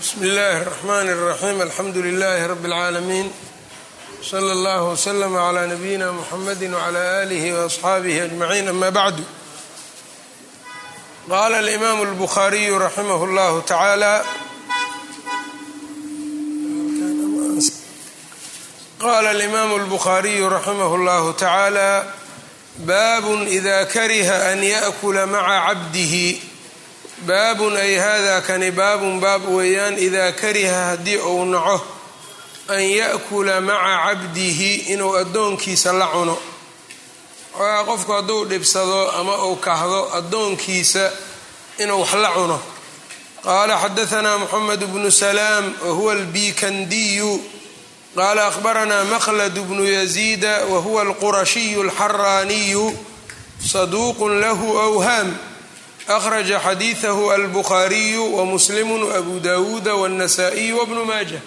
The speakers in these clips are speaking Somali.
bsm اllahi الرحmn الرaxيm alxamdu لlh rb العaalamiin slى اllah وslm عlى nabiyina mxamedi وعlى آlih وأصxaabih أجmaعin ama bعd qala الإmam الbkhariyu raximah اllah taعalى qala الإmam الbkhariyu raximah اllah taعalى bab إda kariha an yaأkula maca cabdihi baabun ay haadaa kani baabun baab weeyaan idaa kariha haddii uu naco an ya'kula maca cabdihi inuu addoonkiisa la cuno. Waxaa qofku hadduu dhibsado ama uu kahdo addoonkiisa inuu wax la cuno. Qaala xadaanaa moxamed bnu salaam wahuwa albiikandiyu. Qaala ahbaranaa maqlad bnu yaziida wahuwa alqurashiyu alxaraaniyu saduuqun lahu awhaam akhraja xadiidahu albukhaariyu wamuslimu wabu dawuuda wاnnasaa-iy wbnu maaja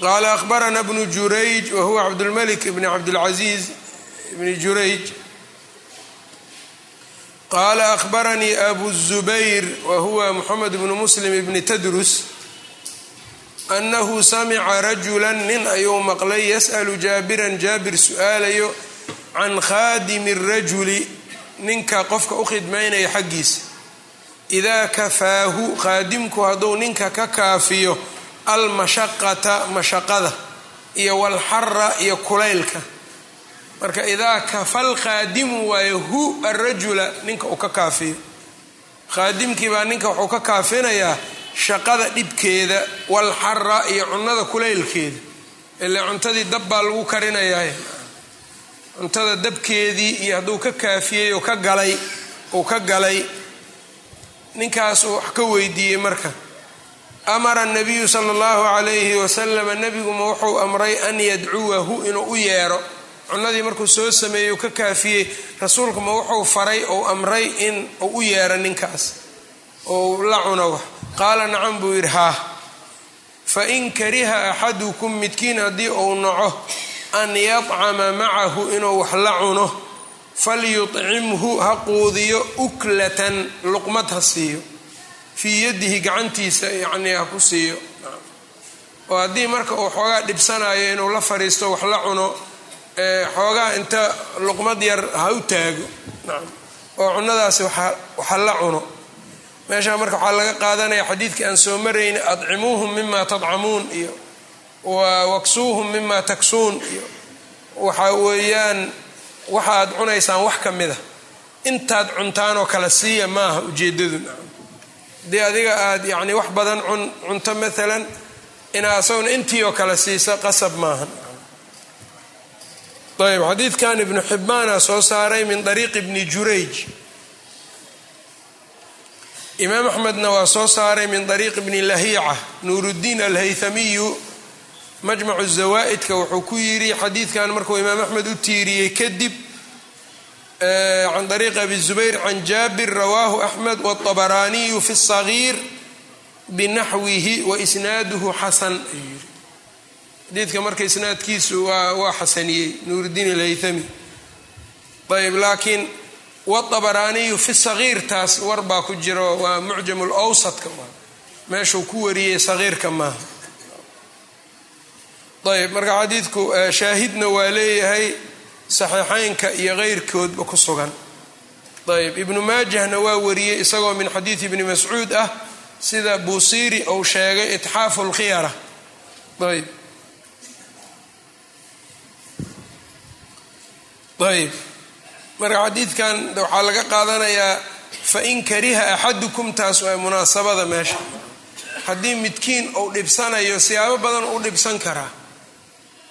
qaala ahbarana bnu jurayj wa huwa cabdulmalik bn cabdilcaziiz bni jurayj qaala ahbaranii abu zubayr wa huwa muxamed bnu muslim bni tadrus annahu samica rajula nin ayuu maqlay yas'alu jaabiran jaabir su'aalayo can khaadimi rajuli ninka qofka u khidmaynaya xaggiisa. Idaa kafaahu qaadimku hadduu ninka ka kaafiyo almashaqata mashaqada iyo walxara iyo kulaylka. Marka idaa kafal qaadimu waayo hu arajula ninka uu ka kaafiyo. Qaadimkii baa ninka wuxuu ka kaafinayaa shaqada dhibkeeda walxara iyo cunnada kulaylkeeda. Ile cuntadii dab baa lagu karinayaa cuntada dabkeedii iyo hadduu ka kaafiyey oo ka galay uu ka galay ninkaasuu wax ka weydiiyey marka. Amara nabiyu sala allahu calayhi wasalama nebiguma wuxuu amray an yadcuwahu inuu u yeero. Cunadii markuu soo sameeyey uu ka kaafiyey rasuulkuma wuxuu faray ou amray in uu u yeero ninkaas. Ou la cuno wax. Qaala nacam buu yidhi haa fa in kariha axadukum midkiin haddii uu naco an yadcama macahu inuu wax la cuno falyucimhu ha quudiyo uklatan luqmad ha siiyo. Fii yadihi gacantiisa yacnii ha ku siiyo. Oo haddii marka uu xoogaa dhibsanayo inuu la fariisto wax la cuno xoogaa inta luqmad yar ha u taago. Oo cunadaasi waxa la cuno. Meeshaa marka waxaa laga qaadanaya xadiidkii aan soo marayna adcimuuhum mima tadcamuun iyo waksuuhum mima taksuun iyo waxaa weeyaan waxaad cunaysaan wax ka mida intaad cuntaanoo kale siiya maaha ujeedadu haddii adiga aad yani wax badan cunto maalan inaa asaguna intii oo kale siisa qasab maaha ayb xadiidkan ibnu xibbaana soo saaray min dariiqi bni jurayj imaam axmedna waa soo saaray min dariiqi bni lahiica nuuruddiin alhaythamiyu majmacu zawaa'idka wuxuu ku yidhi xadiidkan markuu imaam axmed u tiiriyey kadib can dariiqi abi zubayr can jaabir rawaahu axmed wاطabaraaniyu fi الصagiir binaxwihi waisnaaduhu xasan ayuu yidhi xadiidka marka isnaadkiisu waa xasaniyey nuuruddiin alhaythami ayb laakiin wاطabaraaniyu fi sagiir taas war baa ku jiro waa mucjam lwsadka meeshuu ku wariyey sagiirka maaha ayb marka xadiidku shaahidna waa leeyahay saxiixeynka iyo keyrkoodba ku sugan. Ayb ibnu maajahna waa wariyey isagoo min xadiidi ibni mascuud ah sida buusiiri uu sheegay itxaafu lkhiyara ayb. Ayb. Marka xadiidkan waxaa laga qaadanayaa fain kariha axadukum taas waa munaasabada meesha. Haddii midkiin uu dhibsanayo siyaabo badan u dhibsan karaa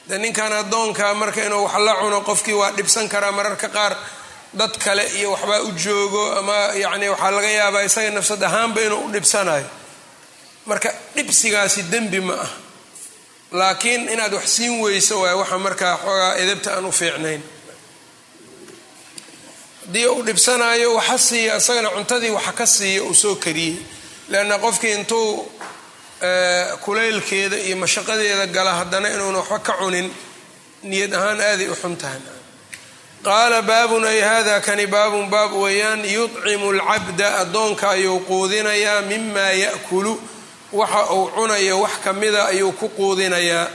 de ninkan addoonka marka inuu wax la cuno qofkii waa dhibsan karaa mararka qaar. Dad kale iyo waxbaa u joogo ama yacni waxaa laga yaabaa isaga nafsad ahaanba inuu u dhibsanayo. Marka dhibsigaasi dembi ma ah. Laakiin inaad wax siin weyso waay waxa markaa xoogaa edabta aan u fiicnayn. Haddii uu dhibsanayo waxa siiya isagana cuntadii waxa ka siiya uu soo kariyey. Leanna qofkii intuu kulaylkeeda iyo mashaqadeeda gala haddana inuuna waxba ka cunin niyad ahaan aaday u xun tahay. Qaala baabun ay hada kani baabun baab weeyaan yudcimu alcabda addoonka ayuu quudinayaa mimaa ya'kulu waxa uu cunayo wax ka mida ayuu ku quudinayaa.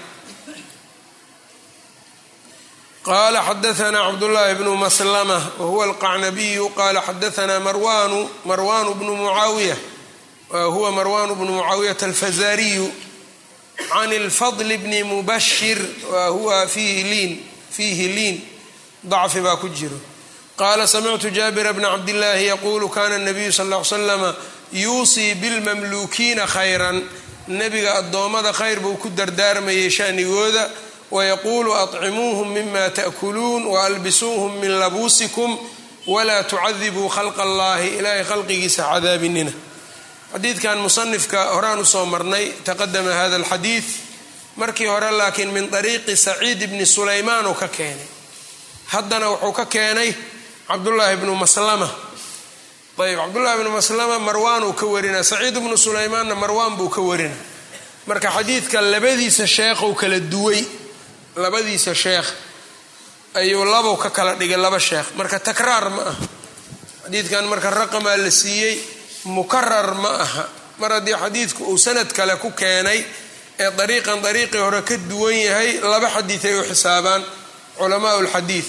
Qaala xadaanaa cabdulaahi bnu maslama wahuwa alqacnabiyu qaala xadaanaa marwanu marwanu bnu mucaawiya huwa marwanu bnu mucaawiyata alfazariyu can اlfadl bni mubashir wahuwa fiihi liin fiihi liin dacfi baa ku jiro qaala samictu jaabira bna cabdillaahi yaqulu kana الnabiyu sal ll slama yuusii bilmamluukiina khayran nebiga addoommada khayr buu ku dardaarmayay shanigooda wayaquulu aطcimuuhum mima taأkuluun waalbisuuhum min labuusikum walaa tucadibuu khalqa allahi ilaahay khalqigiisa cadaabinina xadiidkan musanifka horaan u soo marnay taqadama hada alxadiid. Markii hore laakiin min طariiqi saciid bni sulaymaan uu ka keenay. Haddana wuxuu ka keenay cabdullaahi bnu maslama. Ayb cabdullahi bnu maslama marwaan uu ka warina saciid bnu sulaymaanna marwaan buu ka warina. Marka xadiidka labadiisa sheekhou kala duway labadiisa sheekh ayuu labow ka kala dhigay laba sheekh. Marka takraar ma aha. Xadiidkan marka raqamaa la siiyey mukarar ma aha. Mar haddii xadiidku uu sanad kale ku keenay ee dariiqan dariiqii hore ka duwan yahay laba xadiid ay u xisaabaan. Culamaa lxadiid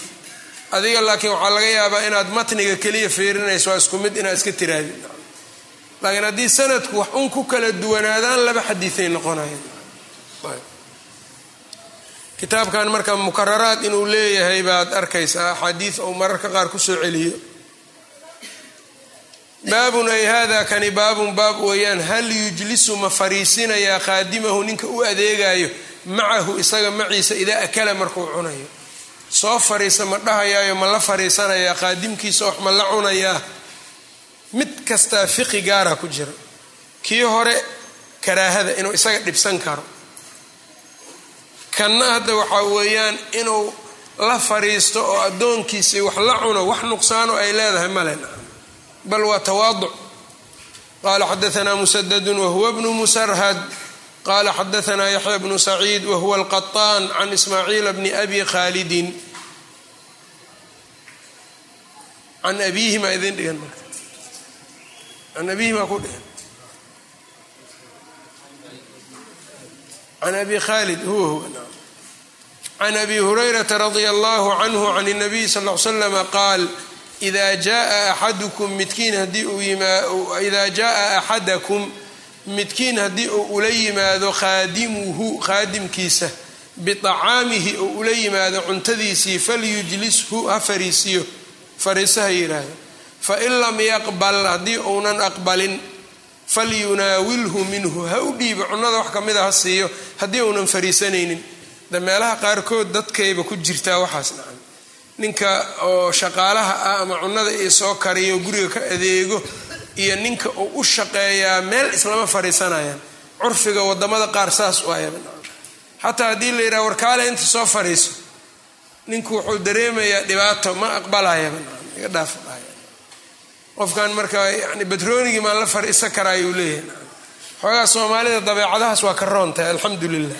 adiga laakiin waxaa laga yaabaa inaad matniga keliya fiirinayso waa isku mid inaad iska tiraadid laakiin haddii sanadku wax un ku kala duwanaadaan laba xadiiay noqonayaan. Kitaabkan marka mukararaad inuu leeyahay baad arkaysaa axaadiid ou mararka qaar ku soo celiyo baabun ay hada kani baabun baab weeyaan. Hal yujlisu ma fariisinayaa khaadimahu ninka u adeegayo macahu isaga maciisa idaa akala markuu cunayo. Soo fariisa ma dhahayaayo ma la fariisanayaa khaadimkiisa wax ma la cunayaa. Mid kastaa fiqi gaara ku jira. Kii hore karaahada inuu isaga dhibsan karo. Kanna hadda waxaa weeyaan inuu la fariisto oo addoonkiisii wax la cuno wax nuqsaano ay leedahay male bal waa tawaaduc. Qala xadaanaa musadadu wahuwa bnu musarhad. Qala xadaanaa yaxya bnu saciid wahuwa alqaطaan can ismaaciila bni abi khaalidin. An abiihima idin dhigan marka. An abiihima ku dhigan. Can abi khaalid huwa huwa can abi hurayrata radia allahu canhu can اnabiy sal l slam qaal ida jaa axadukum midkiin haddii uu ida jaa axadakum midkiin haddii uu ula yimaado khaadimuhu khaadimkiisa biطacaamihi uu ula yimaado cuntadiisii falyujlishu ha fariisiyo fariiso ha yidhaahdo fain lam yaqbal haddii uunan aqbalin falyunaawilhu minhu ha u dhiibo cunnada wax kamida ha siiyo haddii uunan fariisanaynin de meelaha qaarkood dadkayba ku jirtaa waxaas nacan ninka oo shaqaalaha ah ama cunnada io soo kariyo guriga ka adeego iyo ninka uu u shaqeeyaa meel islama fariisanayaan. Curfiga waddamada qaar saas u ayaba xataa haddii la yidhaha warkaale inta soo fariiso. Ninku wuxuu dareemayaa dhibaato ma aqbalayaba iga dhaaf qofkan marka yani batroonigii maan la fariisan karaayuu leeyahay. Xoogaa soomaalida dabeecadahaas waa ka roontahay alxamdu lilah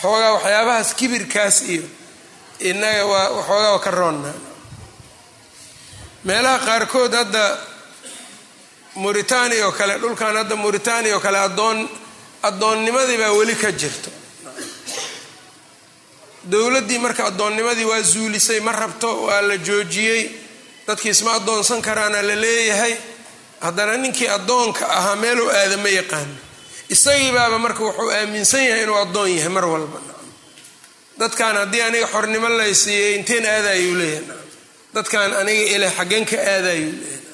xoogaa waxyaabahaas kibirkaas iyo inaga waa waxoogaa waa ka roonna. Meelaha qaarkood hadda mauritania oo kale dhulkan hadda mauritania oo kale adoon addoonnimadii baa weli ka jirto. Dowladdii marka addoonnimadii waa zuulisay ma rabto waa la joojiyey dadkii isma addoonsan karaana la leeyahay. Haddana ninkii addoonka ahaa meeluu aada ma yaqaano isagii baaba marka wuxuu aaminsan yahay inuu addoon yahay mar walba dadkan haddii aniga xornimo lay siiyey inteen aadayuu leeyahay. Dadkan aniga ileh xaggen ka aadayuu leeyahay.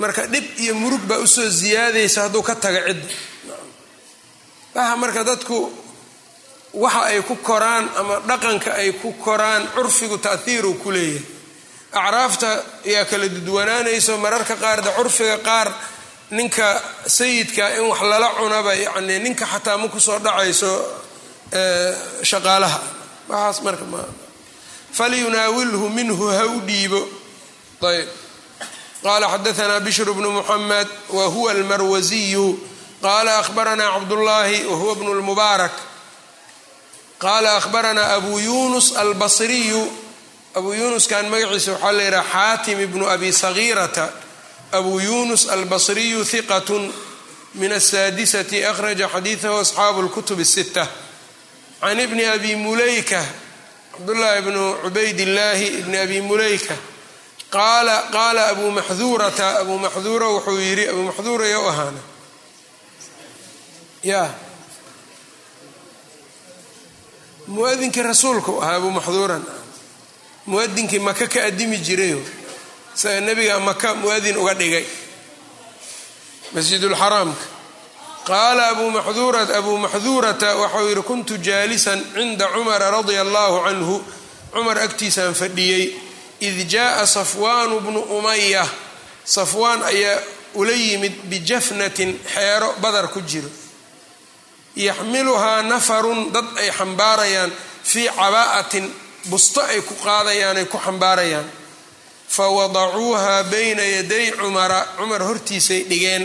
Marka dhib iyo murug baa u soo siyaadaysa hadduu ka taga cidda waxa marka dadku waxa ay ku koraan ama dhaqanka ay ku koraan curfigu taahiiruu ku leeyahay. Acraafta ayaa kala dudwanaanayso mararka qaar de curfiga qaar ninka sayidka in wax lala cunaba yacni ninka xataa ma ku soo dhacayso shaqaalaha. Waxaas marka ma falyunaawilhu minhu ha u dhiibo. Ayb. Qala xadaanaa bishr bnu muxamed wa huwa almarwasiyu qala ahbaranaa cabdullaahi wa huwa bnu lmubaarak qaala ahbaranaa abu yunus albasriyu. Abu yunuskan magaciisa waxaa la yidhaha xaatim ibnu abi sagiirata. Abu yunus albasriyu hiqat min asaadisati akhraja xadiidahu asxaabu lkutub الsita can ibni abi muleyka cabdullahi bnu cubaydillaahi ibni abi muleyka qaala qaala abu maxduurata abu maxduura wuxuu yidhi abu maxduura yo ahaana ya muadinkii rasuulku ahaa abu maxduuran muadinkii maka ka adimi jirayo isaga nebiga maka muadin uga dhigay masjidulxaraamka qaala abuu maxduurata waxau yidhi kuntu jaalisan cinda cumara radia allahu canhu cumar agtiisaan fadhiyey id jaaa safwaanu bnu umaya safwaan ayaa ula yimid bijafnatin xeero badar ku jiro yaxmiluhaa nafarun dad ay xambaarayaan fii cabaa'atin busto ay ku qaadayaan ay ku xambaarayaan fa wadacuuha bayna yaday cumara cumar hortiisay dhigeen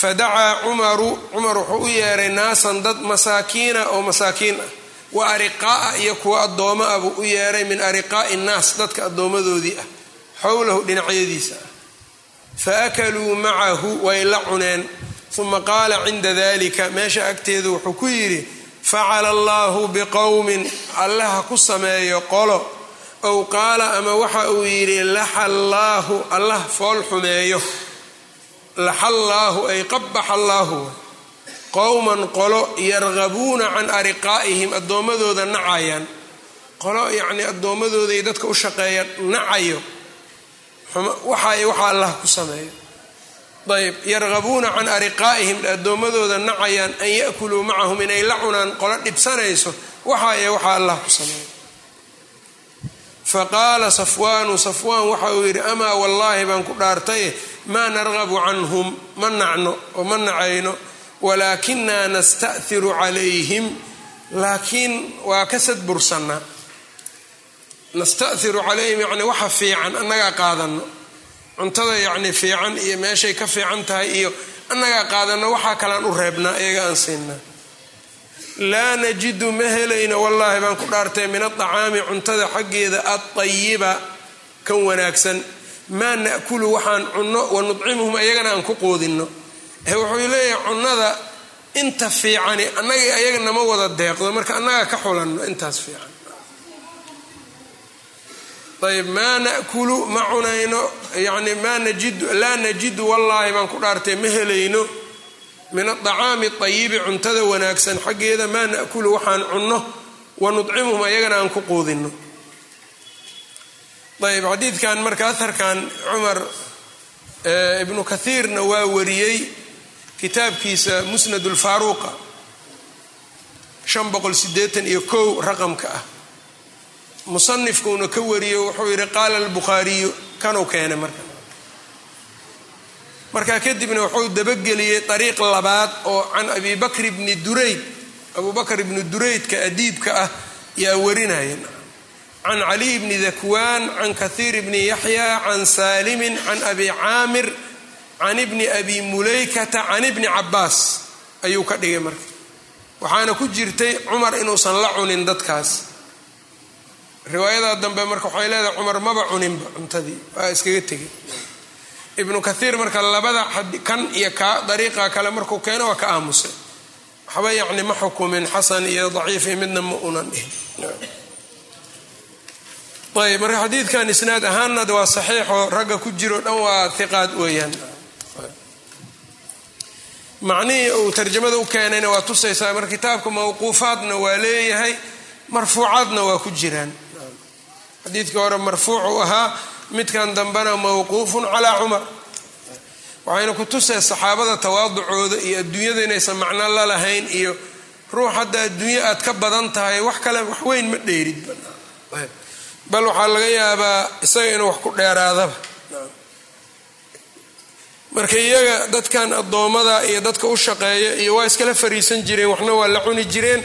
fadacaa cumaru cumar wuxuu u yeeray naasan dad masaakiina oo masaakiin ah. Wa ariqaa'a iyo kuwa addooma ah buu u yeeray min ariqaa'i nnaas dadka addoommadoodii ah xowlahu dhinacyadiisa. Ah fa akaluu macahu way la cuneen. Uma qaala cinda dalika meesha agteedu wuxuu ku yidhi facala allahu biqowmin allaha ku sameeyo qolo. Ow qaala ama waxa uu yidhi laxallaahu allah fool xumeeyo laxallaahu ay qabaxa qowman qolo yargabuuna can ariqaa'ihim addoommadooda nacayaan. Qolo yacnii addoommadooday dadka u shaqeeya nacayo. Waxay waxa allah ku sameeyo. Ayb yargabuuna can ariqaa'ihim addoommadooda nacayaan an ya'kuluu macahum inay la cunaan qolo dhibsanayso. Waxaye waxaa allah ku sameeyo. Faqaala safwaanu safwaan waxa uu yidhi amaa wallaahi baan ku dhaartaye maa nargabu canhum ma nacno oo ma nacayno walaakinaa nasta'hiru calayhim laakiin waa ka sadbursannaa nasta'hiru calayhim yacni waxa fiican annagaa qaadano cuntada yacni fiican iyo meeshay ka fiican tahay iyo annagaa qaadano waxaa kalaan u reebnaa iyaga aan siinaa laa najidu ma helayno wallaahi baan ku dhaartay min adacaami cuntada xaggeeda adayiba kan wanaagsan maa na'kulu waxaan cunno wa nudcimuhum ayagana aan ku qoodinno wuxuu leeyahay cunnada inta fiicani annaga ayaga nama wada deeqdo marka annagaa ka xulanno intaas fiican. Ayb maa nakulu ma cunayno yani maa najidu laa najidu wallaahi baan ku dhaartay ma helayno. Min adacaami ayibi cuntada wanaagsan xaggeeda maa nakulu waxaan cunno wa nudcimuhum ayagana aan ku quudinno ayb xadiidkan marka aharkan cumar ibnu kathiirna waa wariyey kitaabkiisa musnad lfaaruuqa shan boqol sideetan iyo kow raqamka ah. Musanifkuuna ka wariyo wuxuu yidhi qaala albukhaariyu kanuu keenay marka. Markaa kadibna wuxuu dabageliyey ariiq labaad oo can abi bakr bni durayd abu bakr ibni duraydka adiibka ah yaa warinaya can caliy bni dakwaan can kathiir bni yaxya can saalimin can abi caamir can ibni abi mulaykata can ibni cabaas ayuu ka dhigay marka waxaana ku jirtay cumar inuusan la cunin dadkaas riwaayadaa dambe marka waxay leedahay cumar maba cuninba cuntadii waa iskaga tegay ibnu kathiir marka labada kan iyo ka dariiqa kale markuu keeno waa ka aamusay waxba yacni ma xukumin xasan iyo daciif iyo midna ma unan dhihin ayb marka xadiidkan isnaad ahaanna waa saxiixoo ragga ku jiro dhan waa hiqaad weeyaan. Macnihii uu tarjamada u keenayna waa tusaysaa marka kitaabka mawquufaadna waa leeyahay marfuucaadna waa ku jiraan. Xadiidkii hore marfuuc u ahaa midkan dambena mawquufun calaa cumar. Waxayna ku tusay saxaabada tawaaducooda iyo adduunyada inaysan macno la lahayn iyo ruux hadda adduunyo aad ka badan tahay wax kale wax weyn ma dheerid bal waxaa laga yaabaa isaga inuu wax ku dheeraadaba. Marka iyaga dadkan addoommada iyo dadka u shaqeeya iyo waa iskala fariisan jireen waxna waa la cuni jireen.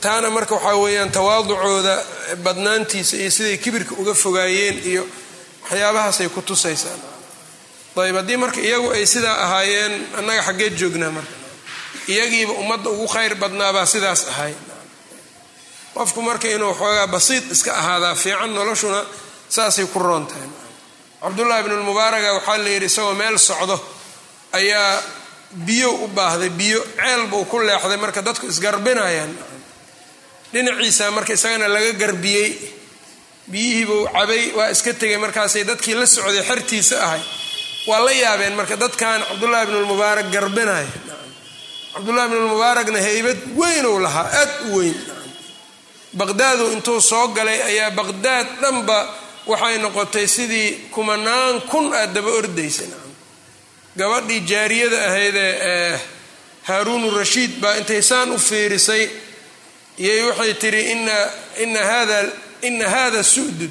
Taana marka waxaa weeyaan tawaaducooda badnaantiisa iyo siday kibirka uga fogaayeen iyo waxyaabahaasay ku tusaysaa ayb haddii marka iyagu ay sidaa ahaayeen annaga xaggeed joognaa marka. Iyagiiba ummadda ugu khayr badnaabaa sidaas ahay qofku marka inuu xoogaa basiid iska ahaadaa fiican noloshuna saasay ku roon tahay cabdullaahi bnu lmubaaraga waxaa la yidhi isagoo meel socdo ayaa biyo u baahday biyo ceel buu ku leexday marka dadku isgarbinayaan. Dhinaciisa marka isagana laga garbiyey biyihiibuu cabay waa iska tegay markaasay dadkii la socday xertiisa ahay. Waa la yaabeen marka dadkan cabdullaahi bnu lmubaarak garbinaya. Cabdullahi bnu lmubaarakna heybad weynuu lahaa aad u weyn baqdaadu intuu soo galay ayaa baqdaad dhanba waxay noqotay sidii kumanaan kun aad daba ordaysa gabadhii jaariyada ahaydee ee haaruunu rashiid baa intay saan u fiirisay iyay waxay tidhi ina hada sudud.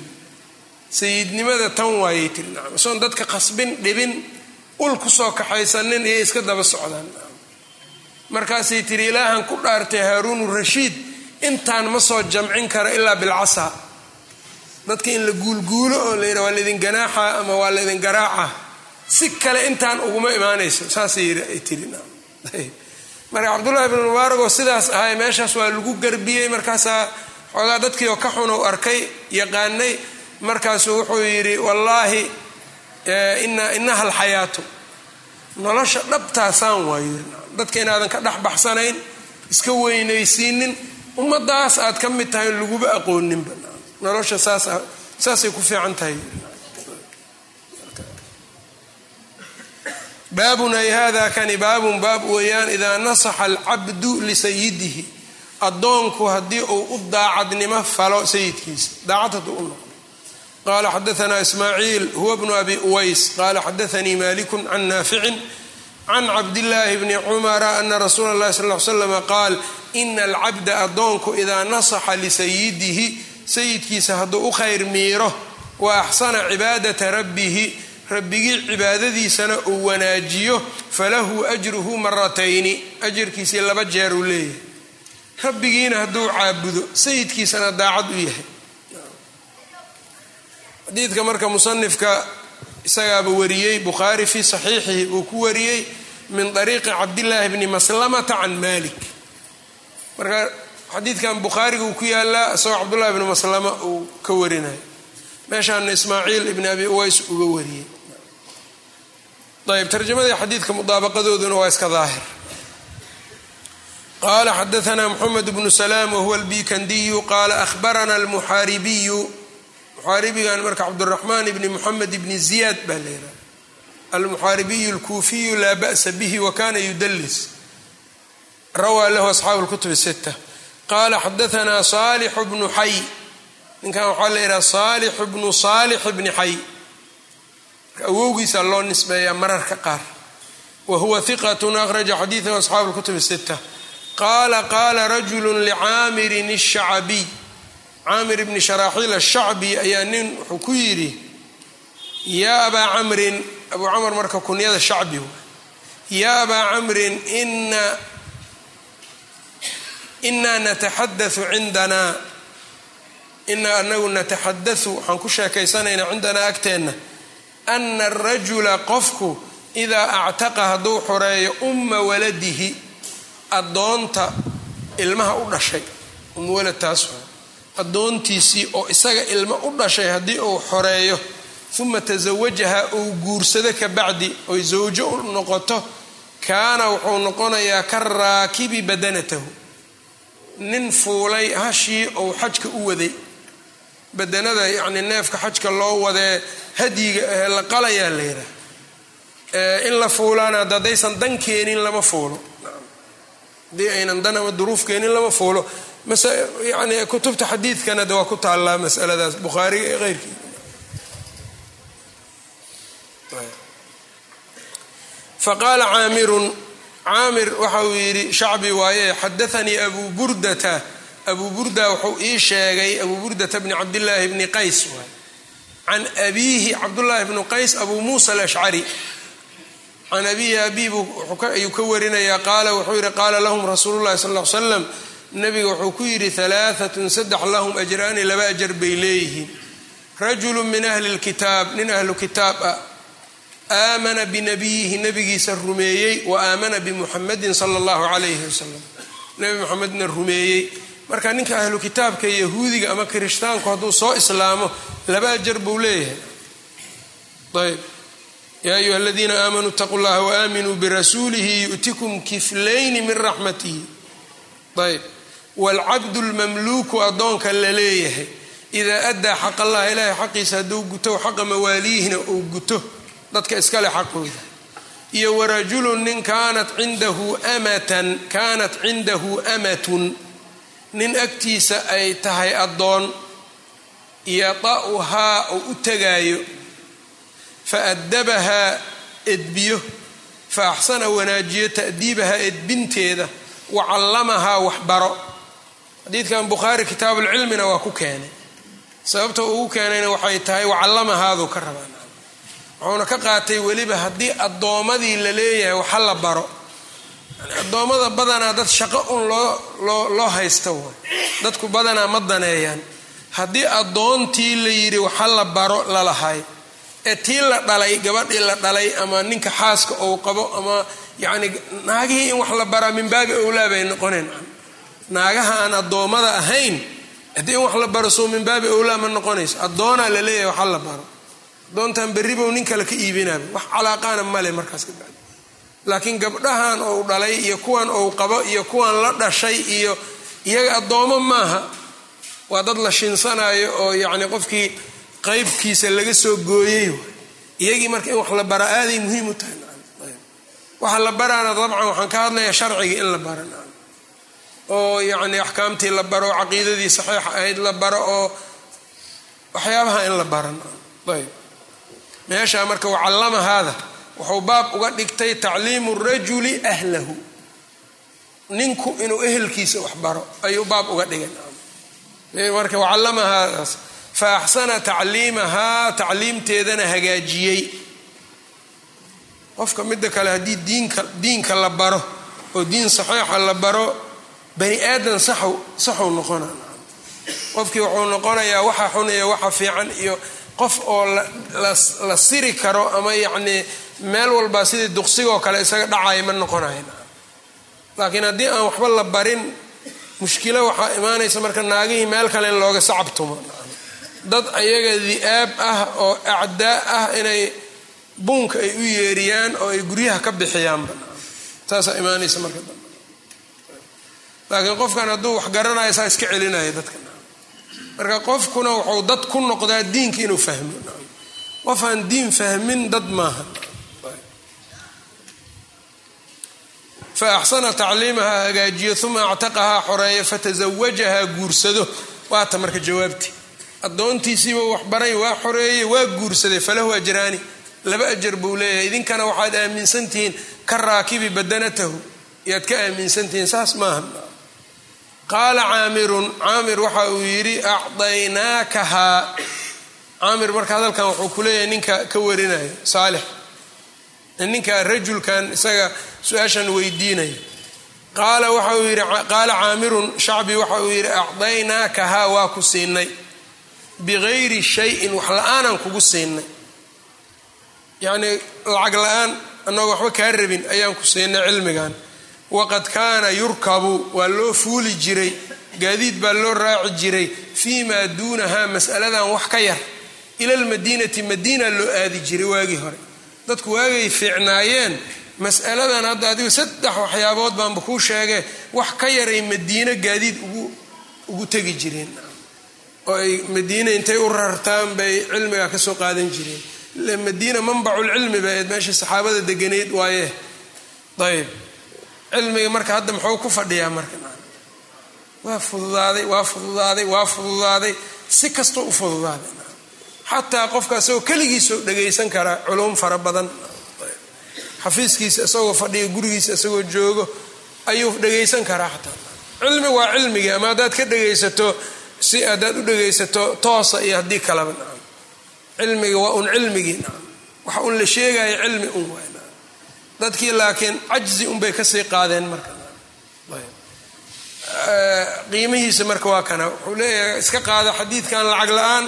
Sayidnimada tan waayay tiri nacam isoon dadka qasbin dhibin ul ku soo kaxaysanin iyay iska daba socdaan markaasay tiri ilaahan ku dhaartay haaruunu rashiid intaan ma soo jamcin kara ilaa bilcasa. Dadka in la guulguulo oo la yidha waa laydin ganaaxa ama waa laydin garaaca. Si kale intaan uguma imaanayso saasay ay tiri marka cabdullahi bnu mubaaragoo sidaas ahay meeshaas waa lagu garbiyey markaasaa xoogaa dadkii oo ka xun u arkay yaqaanay. Markaasuu wuxuu yidhi wallaahi inaha alxayaatu. Nolosha dhabtaasaan waa yiri dadka inaadan ka dhex baxsanayn iska weynaysiinin ummadaas aad ka mid tahay laguba aqooninba nolosha saasay ku fiican tahay. Baabun ay hada kani baabun baab weeyaan idaa nasaxa alcabdu lisayidihi addoonku haddii uu u daacadnimo falo sayidkiisa. Daacad hadduu u noqdo. Qala xadaana ismaaciil huwa bnu abi uways. Qala xadaanii maliku can naaficin can cabdillaahi bni cumara ana rasuula اllahi sal l slama qaal ina alcabda addoonku idaa nasaxa lisayidihi sayidkiisa hadduu u khayr miiro wa axsana cibaadata rabbihi rabbigii cibaadadiisana uu wanaajiyo falahu ajruhu maratayni ajarkiisii laba jeer uu leeyahay rabbigiina hadduu caabudo sayidkiisana daacad u yahay xadiidka marka musanifka isagaaba wariyey bukhaari fii saxiixihi uu ku wariyey min ariiqi cabdillaahi bni maslamata can malik marka xadiidkan bukhaariga uu ku yaalaa isagoo cabdullahi bni maslama uu ka warinayo. Meeshaana ismaaciil ibni abi uways uga wariyey ayb tarjamadii xadiidka mudaabaqadooduna waa iska daahir. Qala xadaana mxamed bnu salaam wahuwa albikandiyu qala ahbarana almuxaaribiyu muxaaribigan marka cabduraxmaan ibni muxamed ibni ziyaad baa leedaha almuxaaribiyu alkuufiyu laa ba'sa bihi wakana yudalis rawaa lahu asxaabu lkutub sita qala xadaana saalixu bnu xay ninkan waxaa la yidhaha saalixu bnu saalix bni xay awowgiisa loo nisbeeyaa mararka qaar. Wa huwa hiqatun akhraja xadiidahu asxaabu lkutub sita qaala qaala rajulu licaamirin الshacbiy caamir bni sharaaxiil ashacbi ayaa nin wuxuu ku yidhi yaa abaa camrin abuu camr marka kunyada shacbi yaa abaa camrin inaa nataxadau cindanaa inaa anagu nataxadau waxaan ku sheekaysanaynaa cindanaa agteenna. Ana arajula qofku idaa actaqa hadduu xoreeyo umma waladihi addoonta ilmaha u dhashay. Umma walad taas addoontiisii oo isaga ilmo u dhashay haddii uu xoreeyo uma tasawajaha uu guursado ka bacdi oy zawjo u noqoto kaana wuxuu noqonayaa ka raakibi badanatahu. Nin fuulay hashii ou xajka u waday. Badanada yacni neefka xajka loo wadee hadyiga ahee la qalayaa la yidhaah in la fuulaana ad haddaysan dan keenin lama fuulo. Haddii aynan dan ama duruuf keenin lama fuulo. Yani kutubta xadiidkana de waa ku taallaa masaladaas bukhaariga ee keyrkii faqaala caamirun caamir waxa uu yidhi shacbi waaye xadaanii abu burdata. Abu burda wuxuu ii sheegay abu burdata bni cabdillaahi bni qays can abiihi cabdullaahi bni qays abu muusa alashcari can abiihi abiibu ayuu ka warinayaa qaala wuxuu yidhi qaala lahum rasuulu llahi sal l slam nabiga wuxuu ku yidhi alaaatun saddex lahum ajraani laba ajar bay leeyihiin. Rajulu min ahli lkitaab nin ahlu kitaab ah aamana binabiyihi nabigiisa rumeeyey wa aamana bimuxamadin sala allahu calayhi wasalam nebi muxamedna rumeeyey. Marka ninka ahlu kitaabka yahuudiga ama kirishtaanku hadduu soo islaamo laba ajar buu leeyahay. Ayb. Yaa ayuha aladiina aamanuu itaquu llaha waaaaminuu birasuulihi yu'tikum kiflayni min raxmatihi. Ayb. Waalcabdu lmamluuku addoonka la leeyahay. Idaa addaa xaq allah ilaahay xaqiisa hadduu guto xaqa mawaaliihina uu guto dadka iskale xaqooda. Iyo warajulun nin kaanat cindahu amatan kaanat cindahu amatun. Nin agtiisa ay tahay addoon yada'uhaa oo u tegaayo fa addabahaa edbiyo. Fa axsana wanaajiyo ta'diibahaa edbinteeda. Wa callamahaa waxbaro. Xadiidkan bukhaari kitaabuulcilmina waa ku keenay. Sababta ugu keenayna waxay tahay wacallamahaaduu ka rabaa wuxuuna ka qaatay weliba haddii addoommadii la leeyahay waxa la baro. Addoommada badanaa dad shaqo un loo loo haysta way dadku badanaa ma daneeyaan. Haddii addoontii la yidhi waxa la baro lalahay ee tii la dhalay gabadhii la dhalay ama ninka xaaska ou qabo ama yacni naagihii in wax la baraa min baabi owlaa bay noqoneen. Naagaha aan addoommada ahayn haddii in wax la baro soo min baabi owlaa ma noqonayso addoonaa la leeyahay waxa la baro addoontan berribow nin kale ka iibinaaba wax calaaqaana male markaas ka laakiin gabdhahan ou dhalay iyo kuwan ou qabo iyo kuwan la dhashay iyo iyaga addoomo maaha waa dad la shinsanayo oo yacni qofkii qaybkiisa laga soo gooyey iyagii marka in wax la bara aaday muhiim u tahay waxa la baraana dabcan waxaan ka hadlayaa sharciga in la bara oo yacni axkaamtii la baro oo caqiidadii saxiixa ahayd la baro oo waxyaabaha in la baran ayb meesha marka wacallama haada wuxuu baab uga dhigtay tacliimu rajuli ahlahu. Ninku inuu ehelkiisa wax baro ayuu baab uga dhigay. Marka wacallama haadaas fa axsana tacliimahaa tacliimteedana hagaajiyey. Qofka midda kale haddii diinka diinka la baro oo diin saxiixa la baro bani aadan saxw saxuu noqona qofkii wuxuu noqonayaa waxa xun iyo waxa fiican iyo qof oo la siri karo ama yacnii meel walba sidii duqsigoo kale isaga dhacaya ma noqonayo laakiin haddii aan waxba la barin mushkilo waxaa imaanaysa marka naagihii meel kale in looga sacabtumo dad ayaga di'aab ah oo acdaa ah inay buunka ay u yeeriyaan oo ay guryaha ka bixiyaanba. Taasaa imaanaysa marka. Laakiin qofkan hadduu wax garanayo saa iska celinaya dadka marka qofkuna wuxuu dad ku noqdaa diinka inuu fahmo. Qof aan diin fahmin dad maaha. Fa axsana tacliimahaa hagaajiyo uma actaqahaa xoreeyo fatasawajahaa guursado. Waata marka jawaabtii addoontiisiiba waxbaray waa xoreeyey waa guursaday. Falahu ajraani. Laba ajar buu leeyahay. Idinkana waxaad aaminsantihiin ka raakibi badanatahu. Yaad ka aaminsantihiin saas maaha qaala caamirun caamir waxa uu yidhi acdaynaakahaa caamir marka hadalkan wuxuu ku leeyahay ninka ka warinayo saalix. Ninka rajulkan isaga su'aashan weydiinaya. Qaala waxa uu yidhi qaala caamirun shacbi waxa uu yidhi acdaynaakahaa waa ku siinay. Bigayri shayin wax la'aanaan kugu siinay. Yacnii lacag la'aan annagoo waxba kaa rabin ayaan ku siinay cilmigan waqad kaana yurkabu waa loo fuuli jiray gaadiid baa loo raaci jiray fii maa duunahaa mas'aladan wax ka yar ila almadiinati madiina loo aadi jiray waagii hore dadku waagay fiicnaayeen mas'aladan hadda adigu saddex waxyaabood baanba kuu sheegee wax ka yaray madiino gaadiid ugu tegi jireen oo ay madiina intay u rartaan bay cilmiga ka soo qaadan jireen madiina manbaculcilmi ba eed meesha saxaabada deganayd waaye ayb cilmiga marka hadda muxuu ku fadhiyaa marka? Waa fududaaday waa fududaaday waa fududaaday. Si kastoo u fududaaday. Xataa qofka isagoo keligiisoo dhagaysan karaa culum fara badan. Xafiiskiisa isagoo fadhiga gurigiisa isagoo joogo ayuu dhagaysan karaa xataa. Cilmi waa cilmigii ama haddaad ka dhagaysato si haddaad u dhagaysato toosa iyo haddii kaleba nacam cilmiga waa un cilmigii nacam waxa un la sheegaya cilmi un waay dadkii laakiin cajzi unbay ka sii qaadeen marka. Qiimihiisa marka waa kana. Wuxuu leeyahay iska qaada xadiidkan lacag la'aan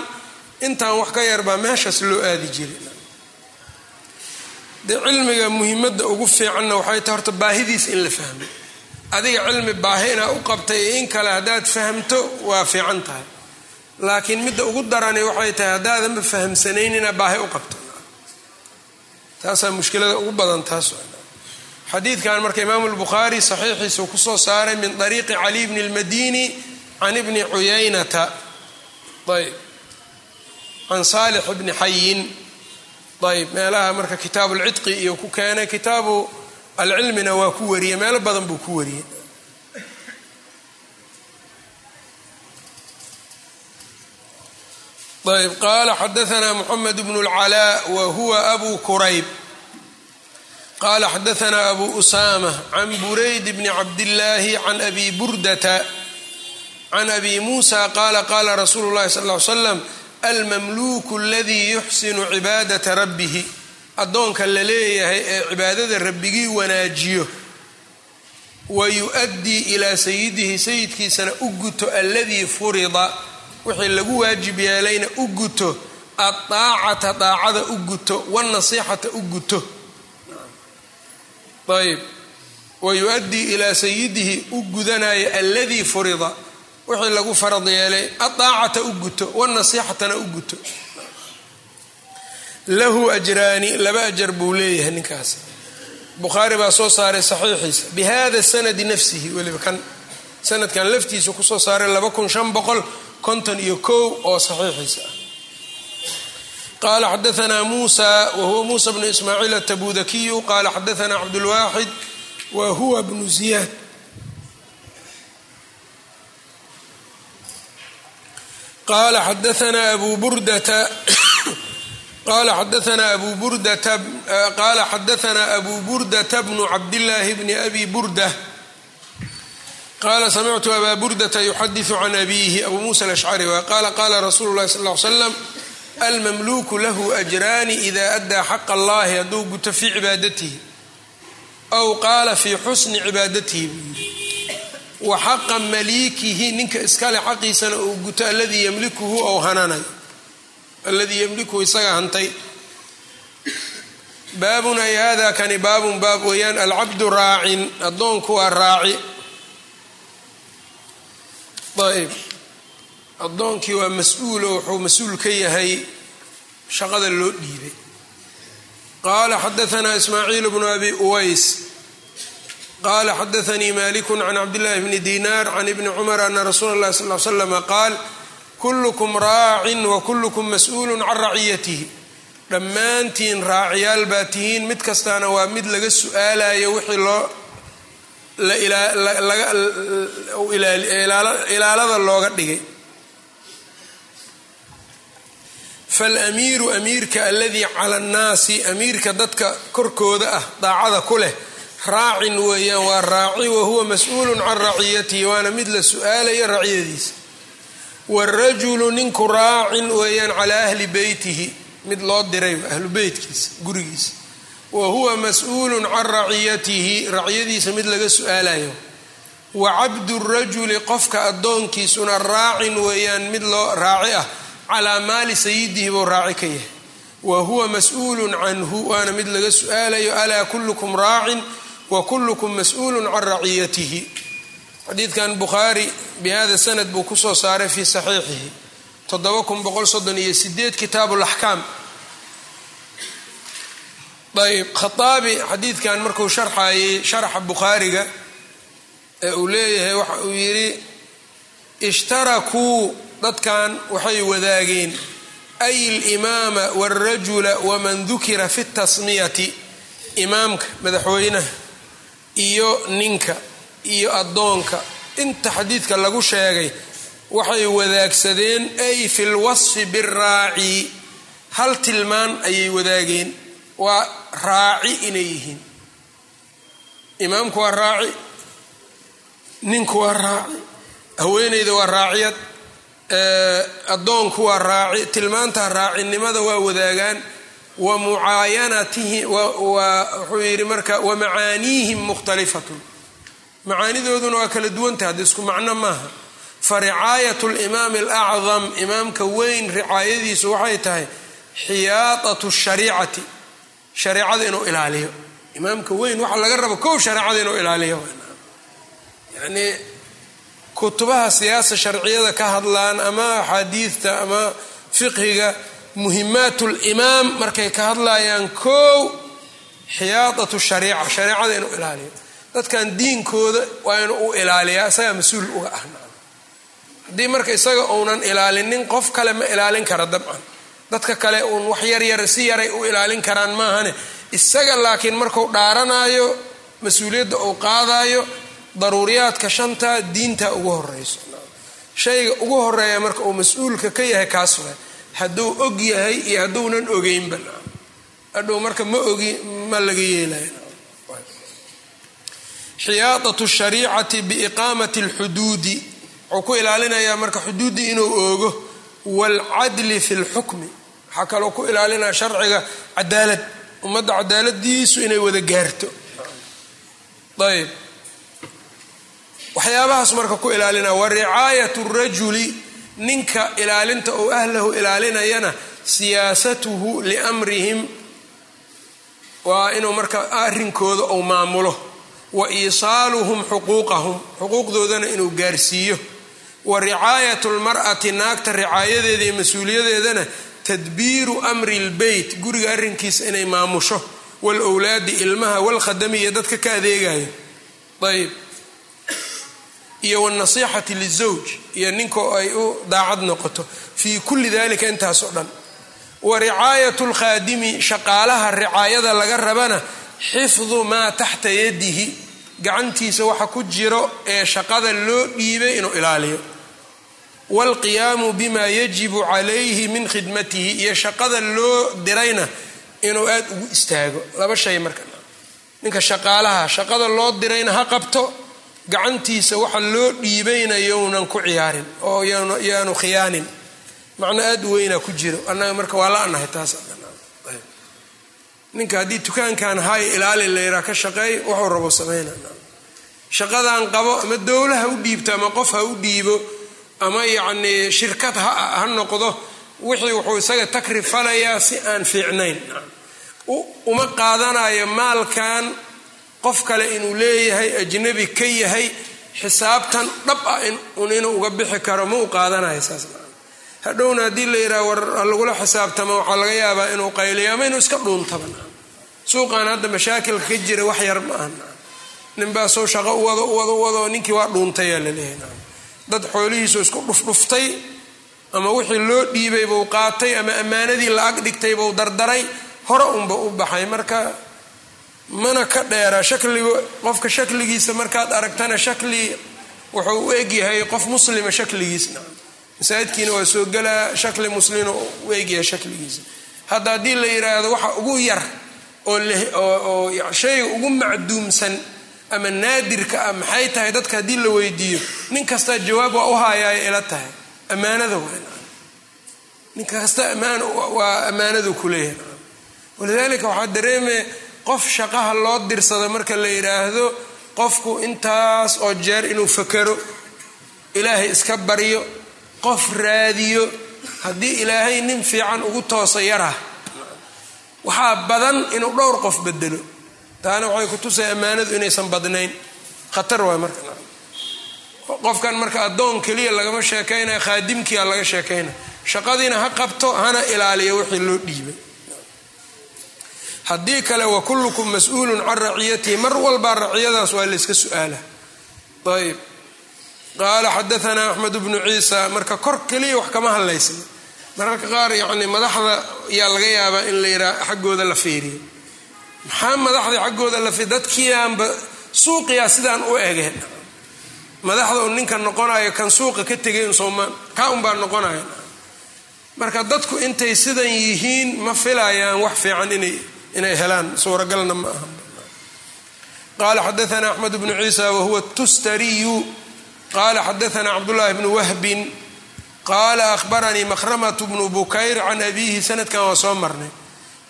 intaan wax ka yarbaa meeshaas loo aadi jiray de cilmiga muhimadda ugu fiicanna waxay tahay horta baahidiisa in la fahmo. Adiga cilmi baahi inaa u qabtay iyo in kale haddaad fahamto waa fiican tahay. Laakiin midda ugu darani waxay tahay haddaadanba fahamsanayn inaa baahi u qabto taasaa mushkilada ugu badan taas xadiidkan marka imaamu lbukhaari saxiixiisuu ku soo saaray min ariiqi cali bni lmadini can ibni cuyaynata ayb can saalix bni xayin ayb meelaha marka kitaabu lcidqi iyo ku keenay kitaabu alcilmina waa ku wariyey. Meelo badan buu ku wariyey ayb qaala xadaana moxamed bnu اlcalaa wa huwa abu kurayb qala xadaana abu usama can burayd bni cabdillaahi can abi burdata can abi muusa qaala qaala rasuulu llahi sal ly slam almamluuku aladii yuxsinu cibaadata rabbihi addoonka la leeyahay ee cibaadada rabbigii wanaajiyo wa yu-addii ilaa sayidihi sayidkiisana u guto alladii furida wixii lagu waajib yeelayna u guto addaacata daacada u guto wanasiixata u guto. Wa yu-addii ilaa sayidihi u gudanayo alladii furida. Wixii lagu farad yeelay adaacata u guto wanasiixatana u guto. Lahu ajraani laba ajar buu leeyahay ninkaas. Bukhaari baa soo saaray saxiixiisa. Bihada sanadi nafsihi weliba kan sanadkan laftiisa ku soo saaray laba kun shan boqol konton iyo kow oo saxiixiisa ah. Qaala xadaanaa muusa wa huwa muusa bnu ismaaciil atabudakiyu qaala xadaanaa cabdulwaaxid wa huwa bnu ziyaad. Qala xadaanaa abu burdata qala xadaanaa abu burdata qaala xadaanaa abu burdata bnu cabdillaahi bni abi burda qaala samictu abaa burdata yuxadiثu can abiihi abu muusa alashcari wa qaala qaala rasuulu lahi sal ly slam almamluuku lahu ajraani ida addaa xaqa allahi hadduu guto fii cibaadatihi aw qaala fii xusni cibaadatihi buu yiri wa xaqa maliikihi ninka iskale xaqiisana uu guto aladii ymlikuhu ou hananayo aladii ymlikuhu isaga hantay baabun ay hada kani baabun baab weeyaan alcabdu raacin addoonku waa raaci ayb addoonkii waa mas'uulo wuxuu mas'uul ka yahay shaqada loo dhiibay. Qaala xadaanaa ismaaciil bnu abi uways. Qala xadaanii maliku can cabdillahi bni dinar can ibni cumar ana rasuula اllahi sal l slama qaal kullukum raacin wa kullukum mas'uulu can raciyatihi dhammaantiin raaciyaal baa tihiin mid kastaana waa mid laga su'aalayo wixii loo ilaalada looga dhigay. Falamiiru amiirka aladii cala annaasi amiirka dadka korkooda ah daacada ku leh raacin weeyaan waa raaci wahuwa mas'uulun can raciyatihi waana mid la su'aalayo raciyadiisa warajulu ninku raacin weeyaan calaa ahli beytihi mid loo diray ahlu beytkiisa gurigiisa wa huwa mas'uulun can raciyatihi raciyadiisa mid laga su'aalayo wa cabdu rajuli qofka addoonkiisuna raacin weeyaan mid loo raaci ah calaa maali sayidihi buu raaci ka yahay. Wa huwa mas'uulun canhu waana mid laga su'aalayo alaa kullukum raacin wa kullukum mas'uulun can raciyatihi. Xadiidkan bukhaari bihada sanad buu ku soo saaray fii saxiixihi. Toddoba kun boqol soddon iyo sideed kitaabu laxkaam ayb khaaabi xadiidkan markuu sharxayay sharxa bukhaariga ee uu leeyahay waxa uu yidhi ishtarakuu dadkan waxay wadaageen ay limaama wاlrajula waman dukira fi tasmiyati imaamka madaxweynaha iyo ninka iyo addoonka. Inta xadiidka lagu sheegay waxay wadaagsadeen ay fi lwasfi biraaci hal tilmaan ayay wadaageen. Waa raaci inay yihiin. Imaamku waa raaci ninku waa raaci haweeneyda waa raaciyad addoonku waa raaci tilmaanta raacinimada waa wadaagaan wa mucaayanatihi wuxuu yidhi marka wa macaaniihim mukhtalifatun macaanidooduna waa kala duwantah hadda isku macno maaha. Fa ricaayat limaami alacdam imaamka weyn ricaayadiisu waxay tahay xiyaadatu shariicati shareecada inuu ilaaliyo. Imaamka weyn waxa laga rabo kow shareecada inuu ilaaliyo. Yani kutubaha siyaasa sharciyada ka hadlaan ama axaadiidta ama fiqhiga muhimaat limaam markay ka hadlayaan kow xiyaadatu shariica shareecada inuu ilaaliyo. Dadkan diinkooda waa inuu u ilaaliyaa isagaa mas'uul uga ah. Haddii marka isaga uunan ilaalinin qof kale ma ilaalin kara dabcan dadka kale uun wax yaryar si yaray u ilaalin karaan maahane. Isaga laakiin marku dhaaranaayo mas'uuliyadda uu qaadayo daruuriyaadka shanta diinta ugu horeyso shayga ugu horreeya marka uu mas'uulka ka yahay kaas waay hadduu og yahay iyo hadduunan ogeynba. Hadhow marka ma ogi ma laga yeelay. Xiyaadatu shariicati biiqaamati alxuduudi. Wuxuu ku ilaalinayaa marka xuduuddii inuu oogo waalcadli fi lxukmi waxaa kaloo ku ilaalinaya sharciga cadaalad ummadda cadaaladiisu inay wada gaarto. Ayb waxyaabahaas marka ku ilaalinaya wa ricaayat rajuli ninka ilaalinta ou ahlahu ilaalinayana siyaasatuhu liamrihim waa inuu marka arrinkooda ou maamulo. Wa iisaaluhum xuquuqahum xuquuqdoodana inuu gaarsiiyo. Wa ricaayatu lmar'ati naagta ricaayadeeda iyo mas'uuliyadeedana tadbiiru amri lbeyt guriga arrinkiisa inay maamusho walowlaadi ilmaha walkhadami iyo dadka ka adeegayo ayb iyo wاnasixati lizawj iyo ninkoo ay u daacad noqoto. Fii kulli dalika intaas oo dhan. Wa ricaayat lkhaadimi shaqaalaha ricaayada laga rabana xifdu maa taxta yadihi. Gacantiisa waxa ku jiro ee shaqada loo dhiibay inuu ilaaliyo wاlqiyaamu bima yajibu calayhi min khidmatihi iyo shaqada loo dirayna inuu aada ugu istaago laba shay marka ninka shaqaalaha shaqada loo dirayna ha qabto gacantiisa waxa loo dhiibayna younan ku ciyaarin oo yaanu khiyaanin macno aada u weynaa ku jiro annaga marka waa la anahay taas ninka haddii dukaankan hay ilaali layraa ka shaqeey wuxuu rabo sameyna shaqadan qabo ama dowla ha u dhiibto ama qof ha u dhiibo ama yacnii shirkad ha noqdo wixii wuxuu isaga takrifalayaa si aan fiicnayn. Uma qaadanayo maalkan qof kale inuu leeyahay ajnabi ka yahay xisaabtan dhab ah un inuu uga bixi karo ma u qaadanayo saas hadhowna haddii la yidhaha war lagula xisaabtamo waxaa laga yaabaa inuu qayliyo ama inuu iska dhuuntaba suuqan hadda mashaakilka ka jira wax yar ma aha ninbaa soo shaqo u wado u wado u wado ninkii waa dhuuntayaa la leeyahay dad xoolihiisu isku dhufdhuftay ama wixii loo dhiibay buu qaatay ama ammaanadii la ag dhigtay buu dardaray hore unba u baxay. Marka mana ka dheera. Shakligu qofka shakligiisa markaad aragtana shakli wuxuu u egyahay qof muslima shakligiisna. Masaajidkiina waa soo gelaa shakli muslina u egyahay shakligiisa. Hadda haddii la yidhaahdo waxa ugu yar oo shayga ugu macduumsan ama naadirka ah maxay tahay dadka haddii la weydiiyo? Nin kastaa jawaab waa u hayaay ila tahay. Ammaanada waa nin kasta waa ammaanadu kuleeyahay walidaalika waxaa dareemaya qof shaqaha loo dirsado marka la yidhaahdo qofku intaas oo jeer inuu fakero ilaahay iska baryo qof raadiyo haddii ilaahay nin fiican ugu toosa yarah waxaa badan inuu dhowr qof bedelo taana waxay ku tusay ammaanadu inaysan badnayn. Khatar waay marka. Qofkan marka addoon keliya lagama sheekaynaya khaadimkiia laga sheekaynaya shaqadiina ha qabto hana ilaaliyo wixii loo dhiibay. Haddii kale wa kullukum mas'uulun can raciyatihi. Mar walbaa raciyadaas waa layska su'aala. Ayb qaala xadaanaa axmed bnu ciisa marka kor keliya wax kama hadlaysna mararka qaar yacni madaxda yaa laga yaabaa in la yidhaha xaggooda la fiiriyo maxaa madaxda xaggooda la fiir dadkiiaanba suuqiyaa sidaan u egeen madaxda un ninka noqonayo kan suuqa ka tegay sooma kaa unbaa noqonaya marka dadku intay sidan yihiin ma filayaan wax fiican inay helaan suuragalna ma aha. Qala xadaana axmed bnu ciisa wahuwa tustariyu. Qala xadaana cabdullahi bnu wahbin. Qala ahbaranii makhramatu bnu bukayr can abihi sanadkan waa soo marnay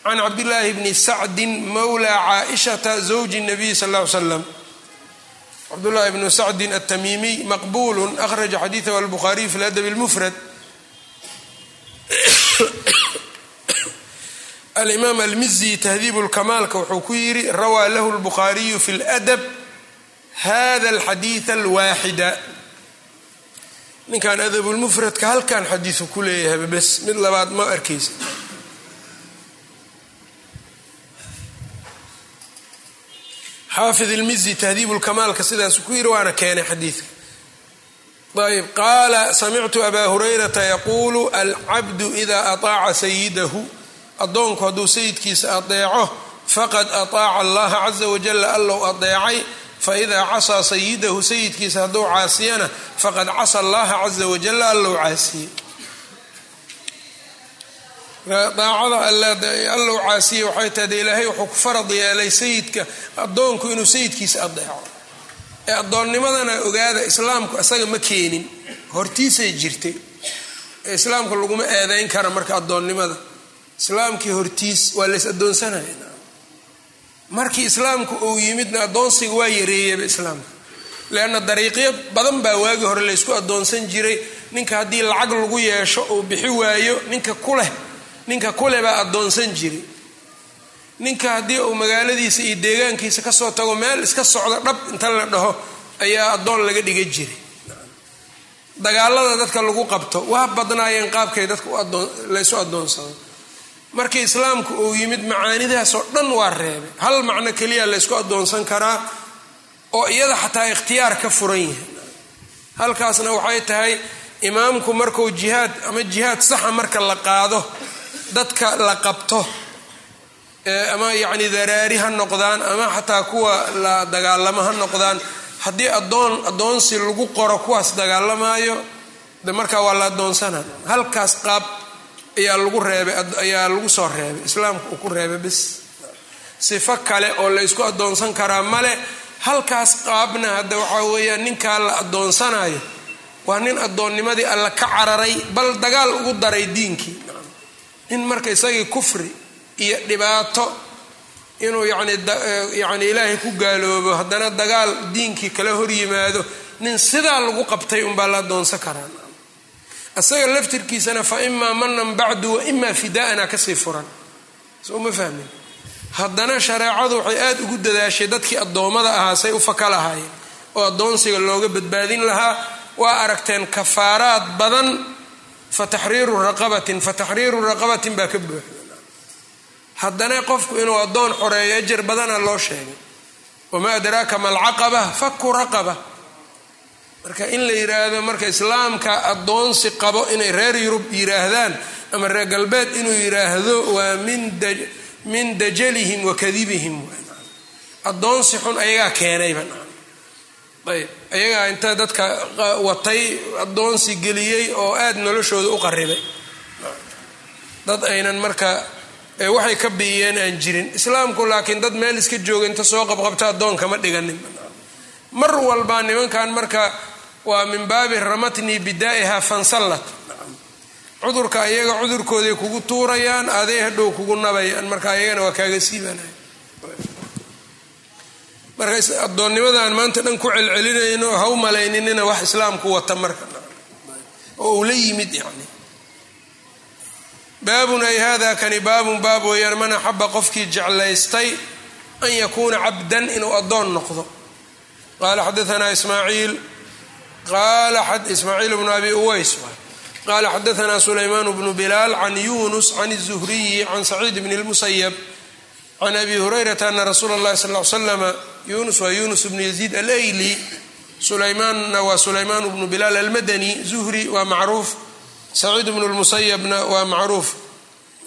can cabdillaahi bni sacdin mawla caaishata zawji nabiy sal ly slam cabdullahi bnu sacdin atamiimiy maqbulu akhraja xadiidahu albukhariy fi ladab lmufrad alimaam almizi tahdiib lkamaalka wuxuu ku yidhi rawaa lahu lbukhaariyu fi ladab hada alxadiid alwaaxida ninkan adabulmufradka halkan xadiisu ku leeyahay bes mid labaad ma arkaysa xaafid ilmizi tahdiibulkamaalka sidaasu ku yiri waana keenay xadiidka ayb qaala samictu abaa hurayrata yaquulu alcabdu idaa ataaca sayidahu addoonku hadduu sayidkiisa adeeco faqad ataaca allaha caza wajala allow adeecay faidaa casaa sayidahu sayidkiisa hadduu caasiyana faqad casa allaha caza wajala allow caasiyey daacada allow caasiye waxay tahay ilaahay wuxuu ku farad yeelay sayidka addoonku inuu sayidkiisa adeeco ee addoonnimadana ogaada islaamku isaga ma keenin. Hortiisay jirtay. Ee islaamka laguma eedeyn kara marka addoonnimada. Islaamkii hortiis waa lays addoonsanaya markii islaamku uu yimidna addoonsiga waa yareeyaba islaamka. Leanna dariiqyo badan baa waagi hore laysku addoonsan jiray. Ninka haddii lacag lagu yeesho uu bixi waayo ninka kuleh ninka kule baa addoonsan jiray ninka haddii uu magaaladiisa iyo deegaankiisa ka soo tago meel iska socdo dhab inta la dhaho ayaa addoon laga dhiga jiray dagaalada dadka lagu qabto waa badnaayeen qaabkay dadka laysu addoonsado. Markii islaamku uu yimid macaanidaasoo dhan waa reebay. Hal macno keliya laysku addoonsan karaa oo iyada xataa ikhtiyaar ka furan yahay. Halkaasna waxay tahay imaamku markuu jihaad ama jihaad saxa marka la qaado dadka la qabto ama yacni daraari ha noqdaan ama xataa kuwa la dagaalamo ha noqdaan haddii adoon addoonsi lagu qoro kuwaas dagaalamaayo de markaa waa la addoonsana. Halkaas qaab ayaa lagu reebay ayaa lagu soo reebay islaamka uu ku reebay bis sifo kale oo la ysku addoonsan karaa male. Halkaas qaabna hadda waxaa weeyaan ninkaa la addoonsanayo waa nin addoonnimadii alla ka cararay bal dagaal ugu daray diinkii nin marka isagii kufri iyo dhibaato inuu yani yani ilaahay ku gaaloobo haddana dagaal diinkii kala hor yimaado nin sidaa lagu qabtay unbaa la addoonsan karaa. Isaga laftirkiisana fa imaa manan bacdu wa imaa fidaana ka sii furan. Soo ma fahmin? Haddana shareecadu waxay aada ugu dadaashay dadkii addoommada ahaa say u faka lahaayeen oo addoonsiga looga badbaadin lahaa waa aragteen kafaaraad badan fa taxriiru raqabatin fa taxriiru raqabatin baa ka buuxda haddana qofku inuu addoon xoreeyo ajar badana loo sheegay wamaa adraaka malcaqaba faku raqaba marka in la yiraahdo marka islaamka addoonsi qabo inay reer yurub yiraahdaan ama reer galbeed inuu yiraahdo waa min dajalihim wa kadibihim addoonsi xun ayagaa keenayba ayb ayagaa inta dadka watay addoonsi geliyey oo aada noloshooda u qaribay. Dad aynan marka waxay ka biiyeen aan jirin. Islaamku laakiin dad meel iska jooga inta soo qabqabta addoonka ma dhiganin. Mar walba nimankan marka waa min baabi ramatnii bidaa'iha fansallat. Cudurka ayaga cudurkooday kugu tuurayaan aday hadhow kugu nabayaan. Marka ayagana waa kaaga siibanay marka addoonnimadaan maanta dhan ku celcelinayno ha u malayninina wax islaamku wata marka oo uu la yimid yani baabun ay hada kani baabun baab weeyaan man axaba qofkii jeclaystay an yakuuna cabdan inuu addoon noqdo qala xadaanaa ismaaciil qala ismaaciil bnu abi uways qala xadaanaa sulaymaan bnu bilaal can yunus can الzuhriyi can saciid bn اlmusayab can abi hurayrata ana rasuula اllahi sal l slama yunus waa yunus bnu yaziid alayli sulaymaanna waa sulaymaan bnu bilaal almadani zuhri waa macruuf saciid bnu lmusayabna waa macruuf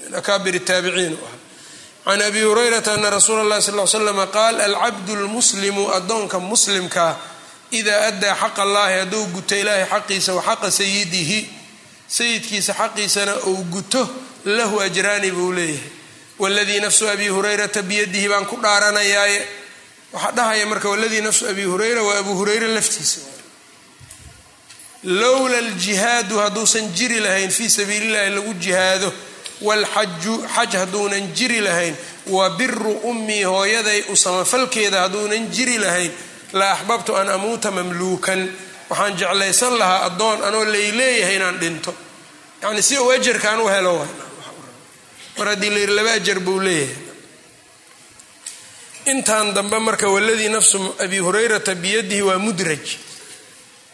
min akaabir taabiciin can abi hurayrata ana rasuula اllahi sal l slama qaal alcabdu lmuslimu addoonka muslimkaa idaa addaa xaqa allahi hadduu guto ilaahay xaqiisa wa xaqa sayidihi sayidkiisa xaqiisana uu guto lahu ajraani buu leeyahay waladii nafsu abi hurayrata biyadihi baan ku dhaaranayaaye waxaa dhahaya marka waladii nafsu abi hurayra waa abu hurayra laftiisa lowla aljihaadu hadduusan jiri lahayn fii sabiili llahi lagu jihaado waalxaju xaj hadduunan jiri lahayn wa biru ummii hooyaday u samafalkeeda hadduunan jiri lahayn la axbabtu an amuuta mamluukan waxaan jeclaysan lahaa addoon anoo layleeyahay inaan dhinto yani si uu ajarkaan u helo mar haddii la yiri laba ajar buu leeyahay. Intan dambe marka waladii nafsu abi hurayrata biyadihi waa mudraj.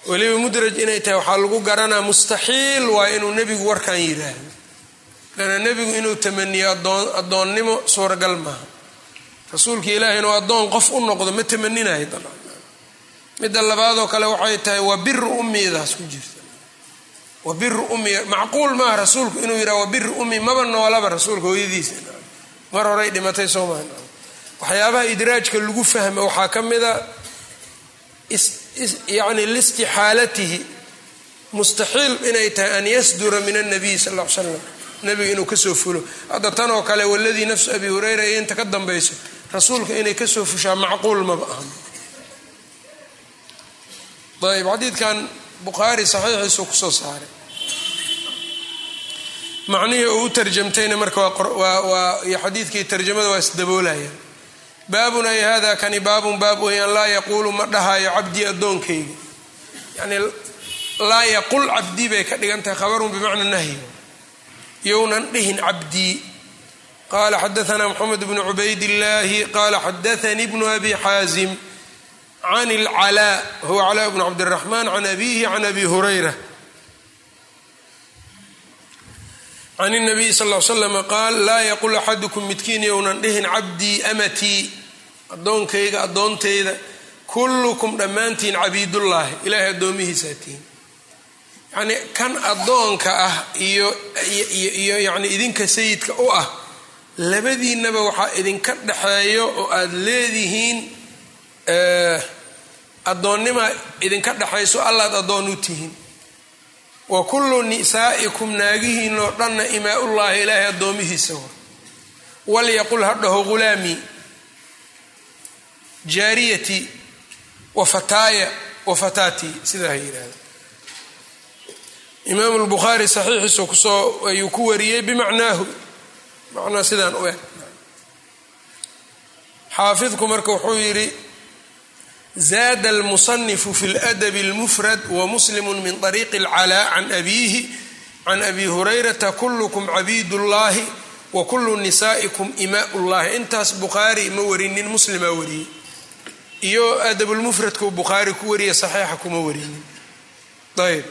Weliba mudraj inay tahay waxaa lagu garanaa mustaxiil waa inuu nebigu warkan yidhaahdo. Lana nebigu inuu tamaniyo addoonnimo suuragal maaha. Rasuulka ilaahi inuu addoon qof u noqdo ma tamaninayo dabcan midda labaadoo kale waxay tahay waa biru ummidaas ku jirta wa biru ummi macquul maaha rasuulku inuu yidhaha wa biru ummi maba noolaba rasuulka hooyadiisa. Mar horay dhimatay soo maha waxyaabaha idraajka lagu fahma waxaa ka mida yani listixaalatihi. Mustaxiil inay tahay an yasdura min annabiy sal l slam nebiga inuu ka soo fulo. Hadda tan oo kale waladii nafsu abi hureyra iyo inta ka dambayso rasuulka inay ka soo fushaa macquul maba aha ayb xadiidkan bukhaari saxiixiisuu ku soo saaray. Macnihii uu u tarjamtayna marka waa xadiidkii tarjamada waa isdaboolayaan baabun ay hada kani baabun baab weyaan laa yaquulu ma dhahayo cabdii addoonkayga. Yani laa yaqul cabdii bay ka dhigan tahay khabarun bimacna nahyi. Younan dhihin cabdii qala xadaana mxamed bnu cubayd illaahi qala xadaanii bnu abi xaazim can اlclaa huwa calaa bnu cabdiraxmaan can abihi can abi hurayra can الnabiy sal l slam qaal laa yaqul axadukum midkiin younan dhihin cabdii amatii addoonkayga addoontayda kullukum dhammaantiin cabiidullaahi ilaahay addoomihiisaa tihin yacnii kan addoonka ah iyo iyo yani idinka sayidka u ah labadiinnaba waxaa idinka dhexeeyo oo aada leedihiin addoonnima idinka dhexayso allaad addoon u tihiin wa kullu nisaa'ikum naagihiinoo dhanna imaa-ullaahi ilaahay addoomihiisa wa walyaqul ha dhaho ghulaamii jaariyatii wa fataaya wa fataatii sidaa ha yidhaahda imaamu lbukhaari saxiixiisu ku soo ayuu ku wariyey bimacnaahu. Macnaa sidaan u eg. Xaafidku marka wuxuu yidhi zaada almusanifu fi ladabi اlmufrad wamuslimu min طariiqi اlcalaa can abiihi can abi hurayrata kullukum cabiid ullaahi wa kullu nisaa'ikum imaa ullahi intaas bukhaari ma warinin muslimaa wariyey iyo adabulmufradkuu bukhaari ku wariya saxiixa kuma warinin ayb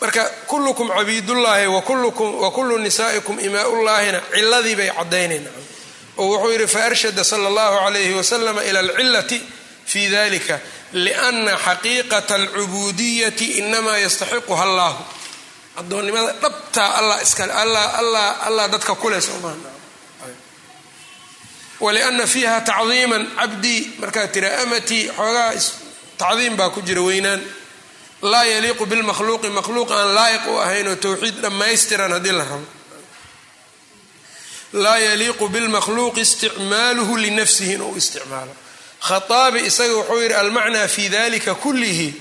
marka kullukum cabiidullaahi wa kullu nisaa'ikum imaa ullaahina ciladii bay caddaynayna oo wuxuu yidhi faarshada sala allahu calayhi wasalama ila alcilati fi dalika liana xaqiiqata alcubuudiyati inamaa yastaxiquha allahu addoonnimada dhabtaa allah iskale allah dadka kuleh soomaa waliana fiiha tacdiiman cabdii markaad tira amatii xoogaa tacdiim baa ku jira weynaan. Laa yaliiqu bilmakhluuqi makhluuq aan laayiq u ahayn oo towxiid dhammaystiran haddii la rabo laa yaliiqu bilmakhluuqi isticmaaluhu linafsihi inuu isticmaalo. Khaaabi isaga wuxuu yidhi almacnaa fi dalika kullihi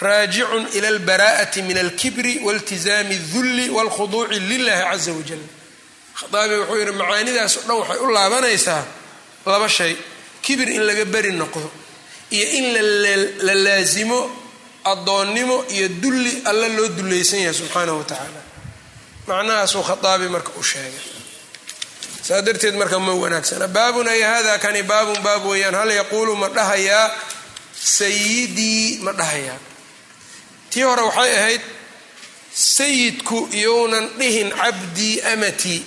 raajicun ila albaraa'ati min alkibri waltizaami اdulli wاlkhuduuci lilahi caza wajal khaaabi wuxuu yidhi macaanidaas o dhan waxay u laabanaysaa laba shay kibir in laga beri noqdo iyo in la laasimo addoonnimo iyo dulli alla loo dullaysan yahay subxaanahu wa tacaala. Macnahaasuu khaaabi marka u sheegay saa darteed marka ma wanaagsana. Baabun ay hada kani baabun baab weeyaan. Hal yaquulu ma dhahayaa sayidii ma dhahayaa tii hore waxay ahayd sayidku iyounan dhihin cabdii amatii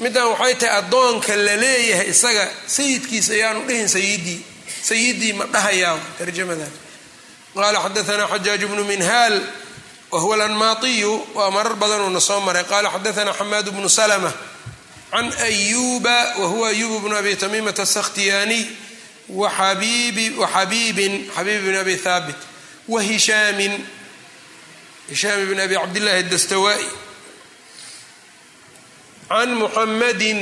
middan waxay tahay addoonka la leeyahay isaga sayidkiisa ayaanu dhihin sayidii sayidii ma dhahayaa tarjamadan qaala xadaanaa xajaaj bnu minhaal wahuwa alanmaatiyu. Waa marar badanuuna soo maray. Qaala xadaanaa xamaad bnu salma can ayuba wahuwa ayubu bnu abi tamiimata asakhtiyaaniy waxabiibin xabiib bn abi haabit wa hishaamin hishaam bn abi cabdillahi adastawaa'i can muxamadin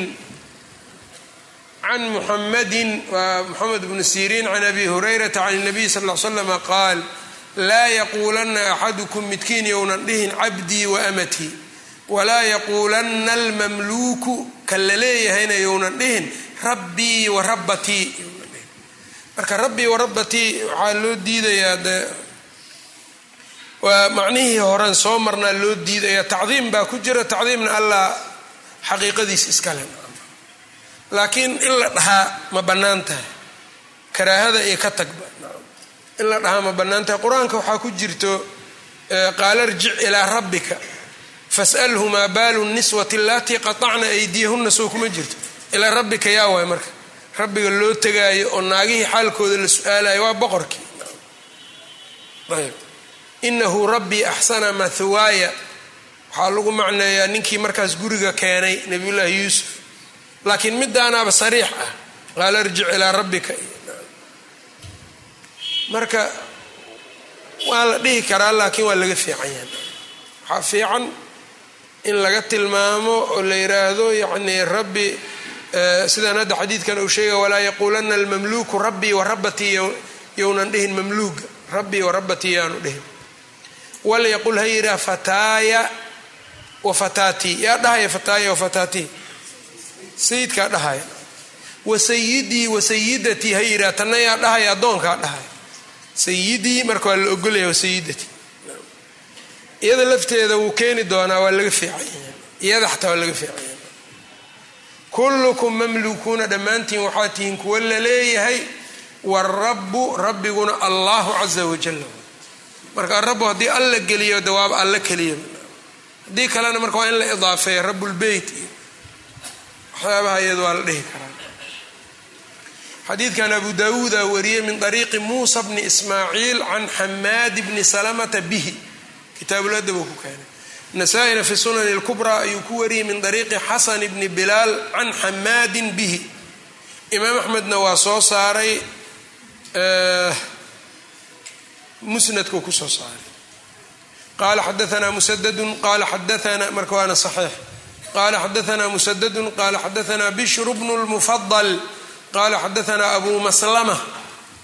can muxamadin waa moxamed bnu siriin can abi hurayrata can اnabiy sal l slama qaal laa yaquulanna axadukum midkiin younan dhihin cabdii wa amatii walaa yaquulanna almamluuku kan la leeyahayna younan dhihin rabbii wa rabbatii. Marka rabbii wa rabbatii waxaa loo diidayaa de waa macnihii horen soo marnaa loo diidaya tacdiim baa ku jira tacdiimna allah xaqiiqadiis iskale laakiin in la dhahaa ma bannaan tahay. Karaahada iyo ka tagba. In la dhahaa ma bannaan tahay. Qur'aanka waxaa ku jirto qaala irjic ilaa rabbika fas'alhu maa baalu niswati allatii qatacna aydiyahunna soo kuma jirto. Ilaa rabbika yaa waay marka. Rabbiga loo tegaayo oo naagihii xaalkooda la su'aalayo waa boqorkii. Ayb. Inahu rabbii axsana mathwaaya. Waxaa lagu macneeyaa ninkii markaas guriga keenay nabiyullaahi yuusuf. Laakiin midaanaaba sariix ah. Qaala irjic ilaa rabbika. Marka waa la dhihi karaa laakiin waa laga fiican yahay. Waxaa fiican in laga tilmaamo oo la yiraahdo yacni rabbi sidaan hadda xadiidkan uu sheegay walaa yaquulanna almamluuku rabbii wa rabbatii yownan dhihin mamluuga rabbii wa rabbatii yaanu dhihin. Walyaqul ha yidhaha fataaya wa fataatii yaa dhahaya fataaya wa fataatii sayidkaa dhahaya wa sayidii wa sayidatii ha yidhaha tanna yaa dhahaya addoonkaa dhahaya sayidii marka waa la ogolaya wa sayidatii iyada lafteeda wuu keeni doonaa waa laga fiicanya iyada xataa waa laga fiicanya kullukum mamlukuuna dhammaantiin waxaa tihiin kuwa la leeyahay warabu rabbiguna allahu caza wajal marka arabu haddii alla geliyo dawaaba alla keliya. Haddii kalena marka waa in la idaafeeya rabulbeyt iyo waxyaabaha iyadu waa la dhihi karaa. Xadiidkan abu daawuuda wariyey min ariiqi muusa bni ismaaciil can xamaad bni salamata bihi kitaabuladab uu ku keenay. Nasaa-ina fi sunani اlkubraa ayuu ku wariyey min ariiqi xasan bni bilaal can xamaadin bihi. Imaam axmedna waa soo saaray musnadkuu ku soo saaray. Qaala xadaanaa musadadun qaala xadaana marka waana saxiix. Qaala xadaanaa musadadun qaala xadaanaa bishru bnu lmufadal qaala xadaanaa abu maslama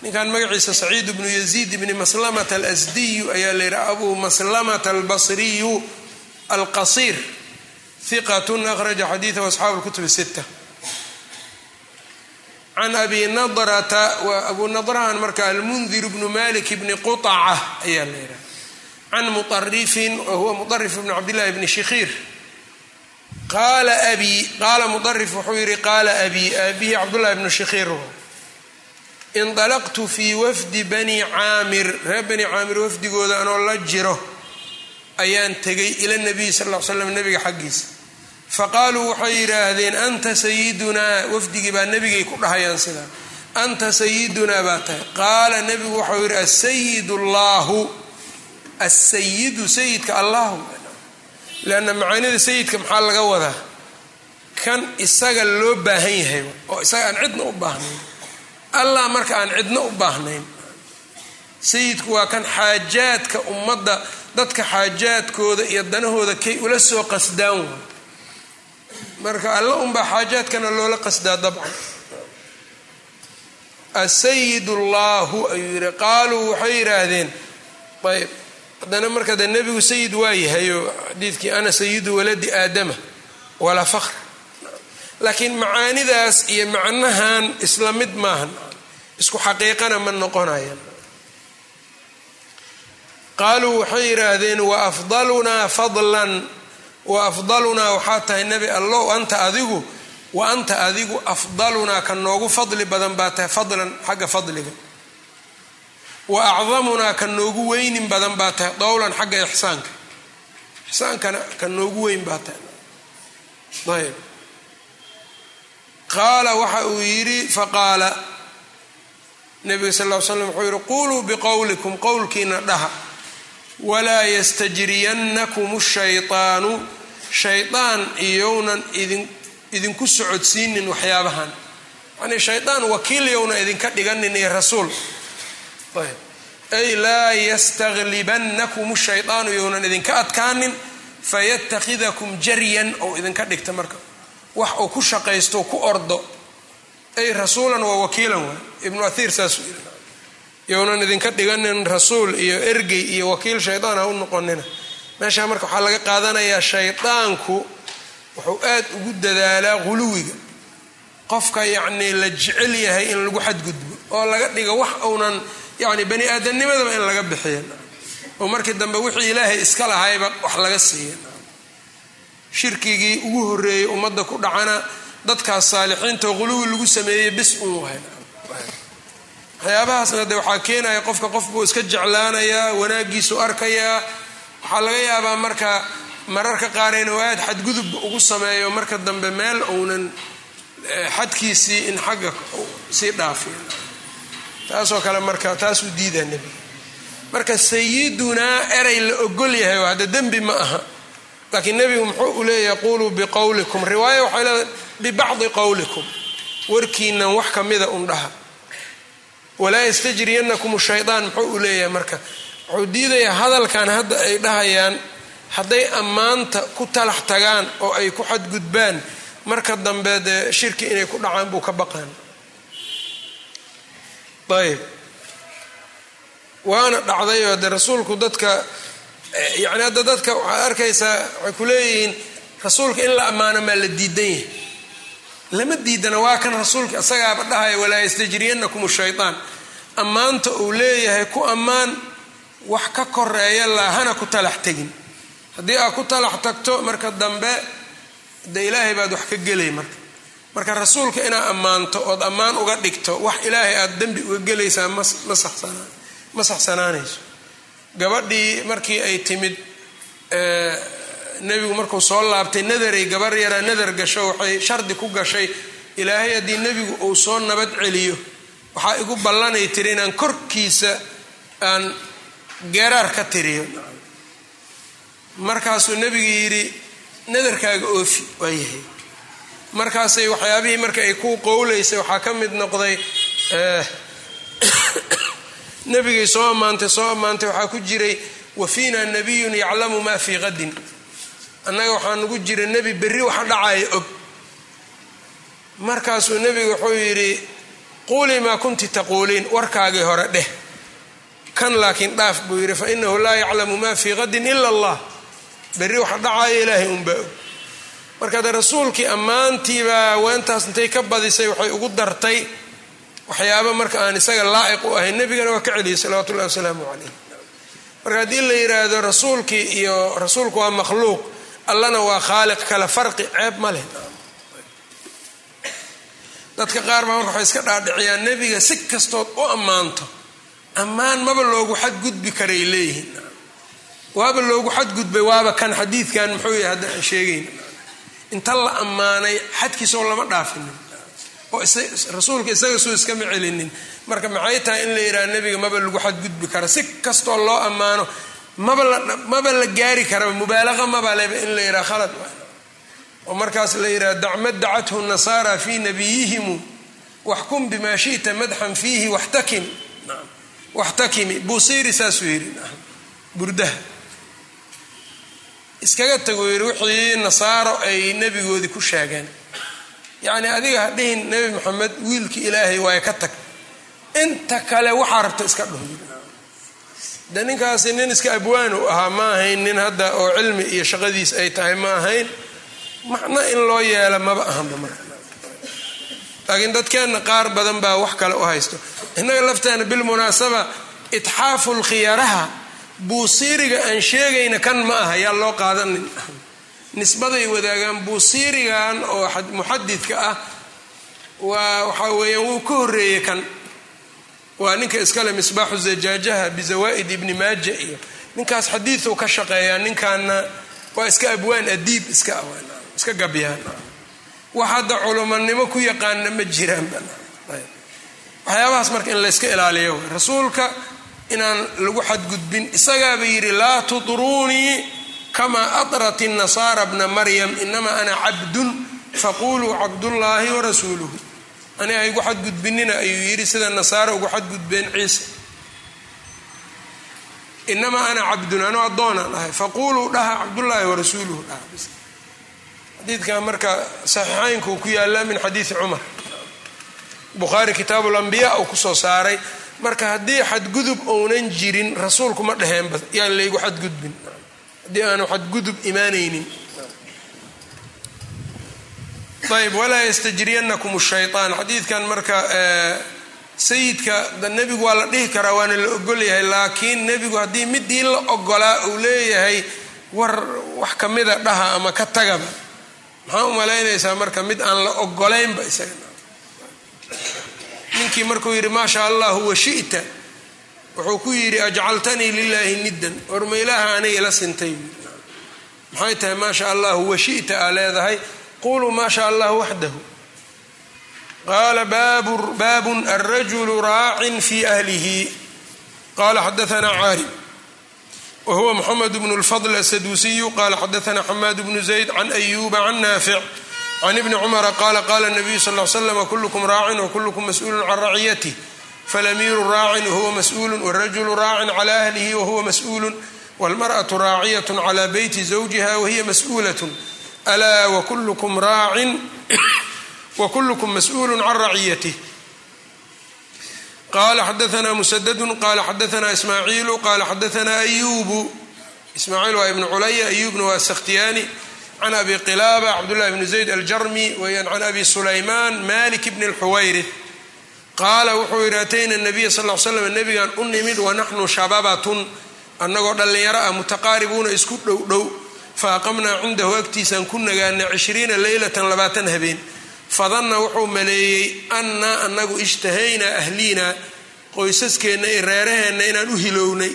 ninkan magaciisa saciid bnu yaziid bni maslamata alasdiyu ayaa la yidhaha abu maslamata albasriyu alqasiir hiqatun akhraja xadiidahu asxaabu lkutub sita can abi nadrata waa abu nadrahan marka almundir bnu malik bni quطaca ayaa la yidhaha can muarifin wa huwa muarif cabdillahi bni shikhiir. Qaala abi qaala muarif wuxuu yihi qaala abi abihi cabdullahi bnu shikhiir indalaqtu fii wafdi bani caamir reer bani caamir wafdigooda anoo la jiro ayaan tegay ila nabiyi sal l slam nabiga xaggiisa faqaaluu waxay yidhaahdeen anta sayidunaa wafdigii baa nebigay ku dhahayaan sidaa anta sayidunaa baa tahay qaala nebigu waxau yidhi asayid llaahu asayidu sayidka allahu leanna macaanida sayidka maxaa laga wadaa kan isaga loo baahan yahay oo isaga aan cidna u baahnayn allah marka aan cidna u baahnayn. Sayidku waa kan xaajaadka ummadda dadka xaajaadkooda iyo danahooda kay ula soo qasdaan wa marka alla unbaa xaajaadkana loola qasdaa dabcan. Asayid llaahu ayuu yidhi qaaluu waxay yidhaahdeen. Ayb haddana marka de nebigu sayid waa yahayo xadiidkii ana sayidu waladi aadama walaa fakr laakiin macaanidaas iyo macnahan isla mid maahan isku xaqiiqana ma noqonayan qaaluu waxay yidhaahdeen wa afdalunaa fadlan wa afdalunaa waxaa tahay nebi allow anta adigu wa anta adigu afdalunaa ka noogu fadli badan baa tahay fadlan xagga fadliga. Wa acdamunaa ka noogu weynin badan baa tahay dowlan xagga ixsaanka. Ixsaankana ka noogu weyn baa tahay. Ayb qaala waxa uu yidhi faqaala nabiga sal ll slam wuxuu yidhi quluu biqowlikum qowlkiina dhaha. Walaa yastajriyannakum shaytaanu. Shaydaan iyounan idinku socodsiinin waxyaabahan. Yanii shaydaan wakiil yowna idinka dhiganin iyo rasuul. Ay laa yastaglibannakum shaydaanu yownan idinka adkaanin. Fayatakhidakum jaryan ou idinka dhigta marka wax uu ku shaqaysto ku ordo. Ay rasuulan waa wakiilan waay ibnu athiir saasuu yidhi. Yownan idinka dhiganin rasuul iyo ergey iyo wakiil shaydaan ha u noqonina. Meeshaa marka waxaa laga qaadanayaa shaydaanku wuxuu aad ugu dadaalaa quluwiga. Qofka yacnii la jecel yahay in lagu xadgudbo oo laga dhigo wax uunan yacni bani aadamnimadaba in laga bixiya oo markii dambe wixii ilaahay iska lahayba wax laga siiya shirkigii ugu horreeyey ummadda ku dhacana dadkaas saalixiinta quluwi lagu sameeyey bis un wahay waxyaabahaasna de waxaa keenaya qofka qofbuu iska jeclaanayaa wanaagiisu arkayaa waxaa laga yaabaa marka mararka qaar inuu aad xadgudub ugu sameeyo marka dambe meel uunan xadkiisii in xagga sii dhaafiyo taasoo kale marka taasuu diidaa nebiga marka sayidunaa erey la ogol yahay hadda dembi ma aha laakiin nebigu muxuu u leeyahay quluu biqowlikum riwaaya waxay leedahay bibacdi qowlikum warkiinan wax kamida un dhaha walaa yastajriyanakum shayaan muxuu u leeyahay marka. Wuxuu diidayaa hadalkan hadda ay dhahayaan hadday ammaanta ku talax tagaan oo ay ku xadgudbaan marka dambe dee shirki inay ku dhacaan buu ka baqaan. Ayb waana dhacdayoo de rasuulku dadka yani hadda dadka waxaad arkaysaa waxay ku leeyihiin rasuulka in la ammaano maa la diidan yahay. Lama diidana waa kan rasuulka isagaaba dhahaya walaa yastajriyanakum shayaan ammaanta uu leeyahay ku ammaan wax ka koreeya laahana ku talax tegin. Haddii aad ku talax tagto marka dambe de ilaahay baad wax ka gelay marka. Marka rasuulka inaad ammaanto ood ammaan uga dhigto wax ilaahay aada dembi uga gelaysaa ma saxsanaanayso gabadhii markii ay timid nebigu markuu soo laabtay nadaray gabar yaraa nadar gasho waxay shardi ku gashay ilaahay haddii nebigu uu soo nabad celiyo waxaa igu ballanay tiri inaan korkiisa aan geeraar ka tiriyo. Markaasuu nebigu yidhi nadarkaaga oofi waa yahay. Markaasay waxyaabihii marka ay ku qowlaysay waxaa ka mid noqday nebigay soo ammaantay soo ammaantay waxaa ku jiray wa fiina nabiyun yaclamu maa fii qadin annaga waxaa nagu jira nebi berri waxa dhacaya og. Markaasuu nebigu wuxuu yidhi quulii maa kunti taquuliin warkaagii hore dheh. Kan laakiin dhaaf buu yidhi fa inahu laa yaclamu maa fii qadin ila allah. Berri waxa dhacaya ilaahay unbaa og. Marka de rasuulkii ammaantiibaa weentaas intay ka badisay waxay ugu dartay waxyaaba marka aan isaga laa'iq u ahayn nebigana waa ka celiyay salawatu ullahi wasalaamu calayh marka haddii la yidhaahdo rasuulkii iyo rasuulku waa makhluuq allana waa khaaliq kale farqi ceeb ma leh. Dadka qaar baa marka waxay iska dhaadhiciyaan nebiga si kastood u ammaanto ammaan maba loogu xadgudbi karay leeyihiin. Waaba loogu xadgudbay waaba kan xadiidkan muxuu yahay hadda aan sheegayn. Inta la ammaanay xadkiisoo lama dhaafinin oo rasuulka isaga soo iskama celinin. Marka maxay tahay in la yidhaha nebiga maba lagu xadgudbi kara si kastoo loo ammaano maba la gaari karaba mubaalaqa maba leba in la yidhaha khalad oo markaas la yidhaha dacmad dacathu nasaara fii nabiyihimu waxkum bimaa shita madxan fiihi waxtakim. Waxtakimi. Buusiiri saasuu yidhi. Burdaha. Iskaga tago yidhi wixii nasaaro ay nebigoodii ku sheegeen yacni adiga ha dhihin nebi maxamed wiilkii ilaahay waaye ka tag. Inta kale waxaa rabta iska dhuh de ninkaasi nin iska abwaan u ahaa ma ahayn nin hadda oo cilmi iyo shaqadiis ay tahay ma ahayn. Macno in loo yeela maba ahanba marka. Laakiin dadkeenna qaar badan baa wax kale u haysto. Innaga lafteena bilmunaasaba itxaafu lkhiyaraha buusiiriga aan sheegayna kan ma aha yaa loo qaadanin nisbaday wadaagaan buusiirigan oo muxadidka ah waa waxaa weeyaan wuu ka horreeyey kan. Waa ninka iskale misbaaxu zajaajaha bizawaa'id ibni maaja iyo ninkaas xadiidu ka shaqeeyaa ninkaana waa iska abwaan adiib iska iska gabyaan. Wax hadda culumanimo ku yaqaana ma jiraan waxyaabahaas marka in layska ilaaliyo rasuulka inaan lagu xadgudbin isagaaba yidhi laa tudruunii kamaa adrat nasaara bna maryam inamaa ana cabdun faquluu cabdullaahi warasuuluhu ani ha igu xadgudbinina ayuu yidhi sida nasaara ugu xadgudbeen ciise inamaa ana cabdun anuu addoonaan ahay faquluu dhaha cabdullaahi warasuuluhu dhaha xadiidkan marka saxiixaynku ku yaallaa min xadiidi cumar bukhaari kitaabu lambiya uu ku soo saaray marka haddii xadgudub ounan jirin rasuulku ma dheheenba yaan laygu xadgudbin haddii aanu xadgudub imaanaynin. Ayb walaa yastajriyanakum shayaan xadiidkan marka sayidka nebigu waa la dhihi karaa waana la ogolyahay laakiin nebigu haddii midii la ogolaa uu leeyahay war wax kamida dhaha ama ka tagaba. Maxaa u malaynaysaa marka mid aan la ogolaynba isaga? Ninkii markuu yidhi maa sha allahu washita wuxuu ku yidhi ajcaltanii lilaahi niddan orma ilaaha aniga ila sintay. Maxay tahay maa sha allahu washita aa leedahay. Quluu maa sha allahu waxdahu qaala baabun alrajulu raacin fi ahlihi. Qala xadaana caarib whuwa mxamed bn اlfضl asaduusiyu qala xadaana xamaad bnu zayd can ayuba can naafic. Can ibni cumara qala qala nabiyu sal slam kulkm raacin wkulkm mas'ulu can raciyatih falamiiru raacin wahuwa mas'ulu wاrajulu raacin cla ahlihi wahuwa mas'ulu wاlmarأaةu raaciyaة clى beyti zawjiha wahiya mas'ulaة alaa wkulkm raacin wkulkm mas'ulu can raciyatih qala xadaana musadadu qala xadaana ismaaciilu qala xadaana ayubu ismaaciil waa ibnu culaya ayubna waa sakhtiyaani can abi qilaaba cabdullahi bni zayd aljarmi weyaan can abi sulaymaan malik bni lxuwayrith qaala wuxuu yidhi atayna nabiya sal l slam nabigan u nimid wanaxnu shababatun annagoo dhallinyaro ah mutaqaaribuuna isku dhow dhow faaqamnaa cindahu agtiisaan ku nagaana cishriina leylatan labaatan habeen. Fadanna wuxuu maleeyey annaa annagu ishtahaynaa ahliinaa qoysaskeenna iyo reeraheenna inaan u hilownay.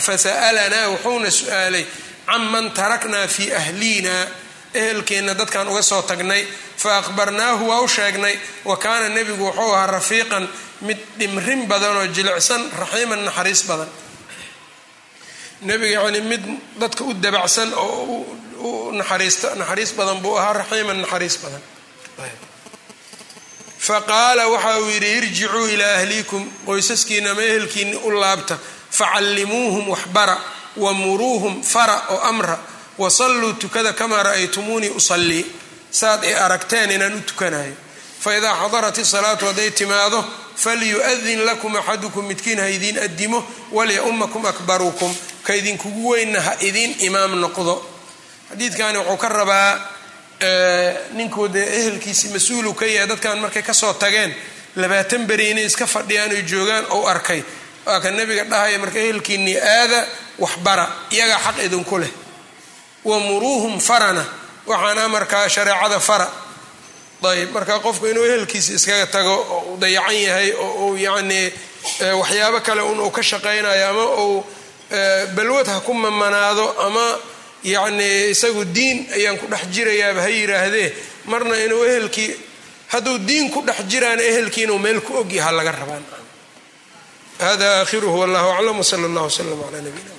Fasa'alanaa wuxuuna su'aalay canman taraknaa fii ahliina ehelkeenna dadkaan uga soo tagnay fa akhbarnaahu waa u sheegnay wa kaana nebigu wuxuu ahaa rafiiqan mid dhimrin badan oo jilicsan raxiiman naxariis badan nebiga yacni mid dadka u dabacsan oo naxariis badan buu ahaa raxiiman naxariis badan faqaala waxa uu yidhi irjicuu ilaa ahliikum qoysaskiina ama ehelkiini u laabta facallimuuhum waxbara wamuruuhum fara oo amra wasalluu tukada kamaa ra'aytumuunii usallii saad ay aragteen inaan u tukanayo faidaa xadarat isalaatu hadday timaado falyu'adin lakum axadukum midkiin ha idiin addimo walya-ummakum akbarukum ka idinkugu weynna ha idiin imaam noqdo. Xadiidkani wuxuu ka rabaa ninkuu dee ehelkiisii mas'uulu ka yahay dadkan markay ka soo tageen labaatan beri inay iska fadhiyaan oy joogaan ou arkay. Waa ka nabiga dhahaya marka ehelkiinii aada waxbara iyagaa xaq idinku leh. Wamuruuhum farana waxaana markaa shareecada fara. Ayb marka qofku inuu ehelkiisa iskaga tago oo u dayacan yahay oo uu yacnii waxyaabo kale un uu ka shaqaynayo ama uu balwad ha ku mamanaado ama yacnii isagu diin ayaan ku dhex jirayaaba ha yiraahdee marna inuu ehelkii hadduu diin ku dhex jiraana ehelkii inuu meel ku ogyaha laga rabaan. Hada aakhiruhu wallahu aclam wsala allah wslam calaa nabiyina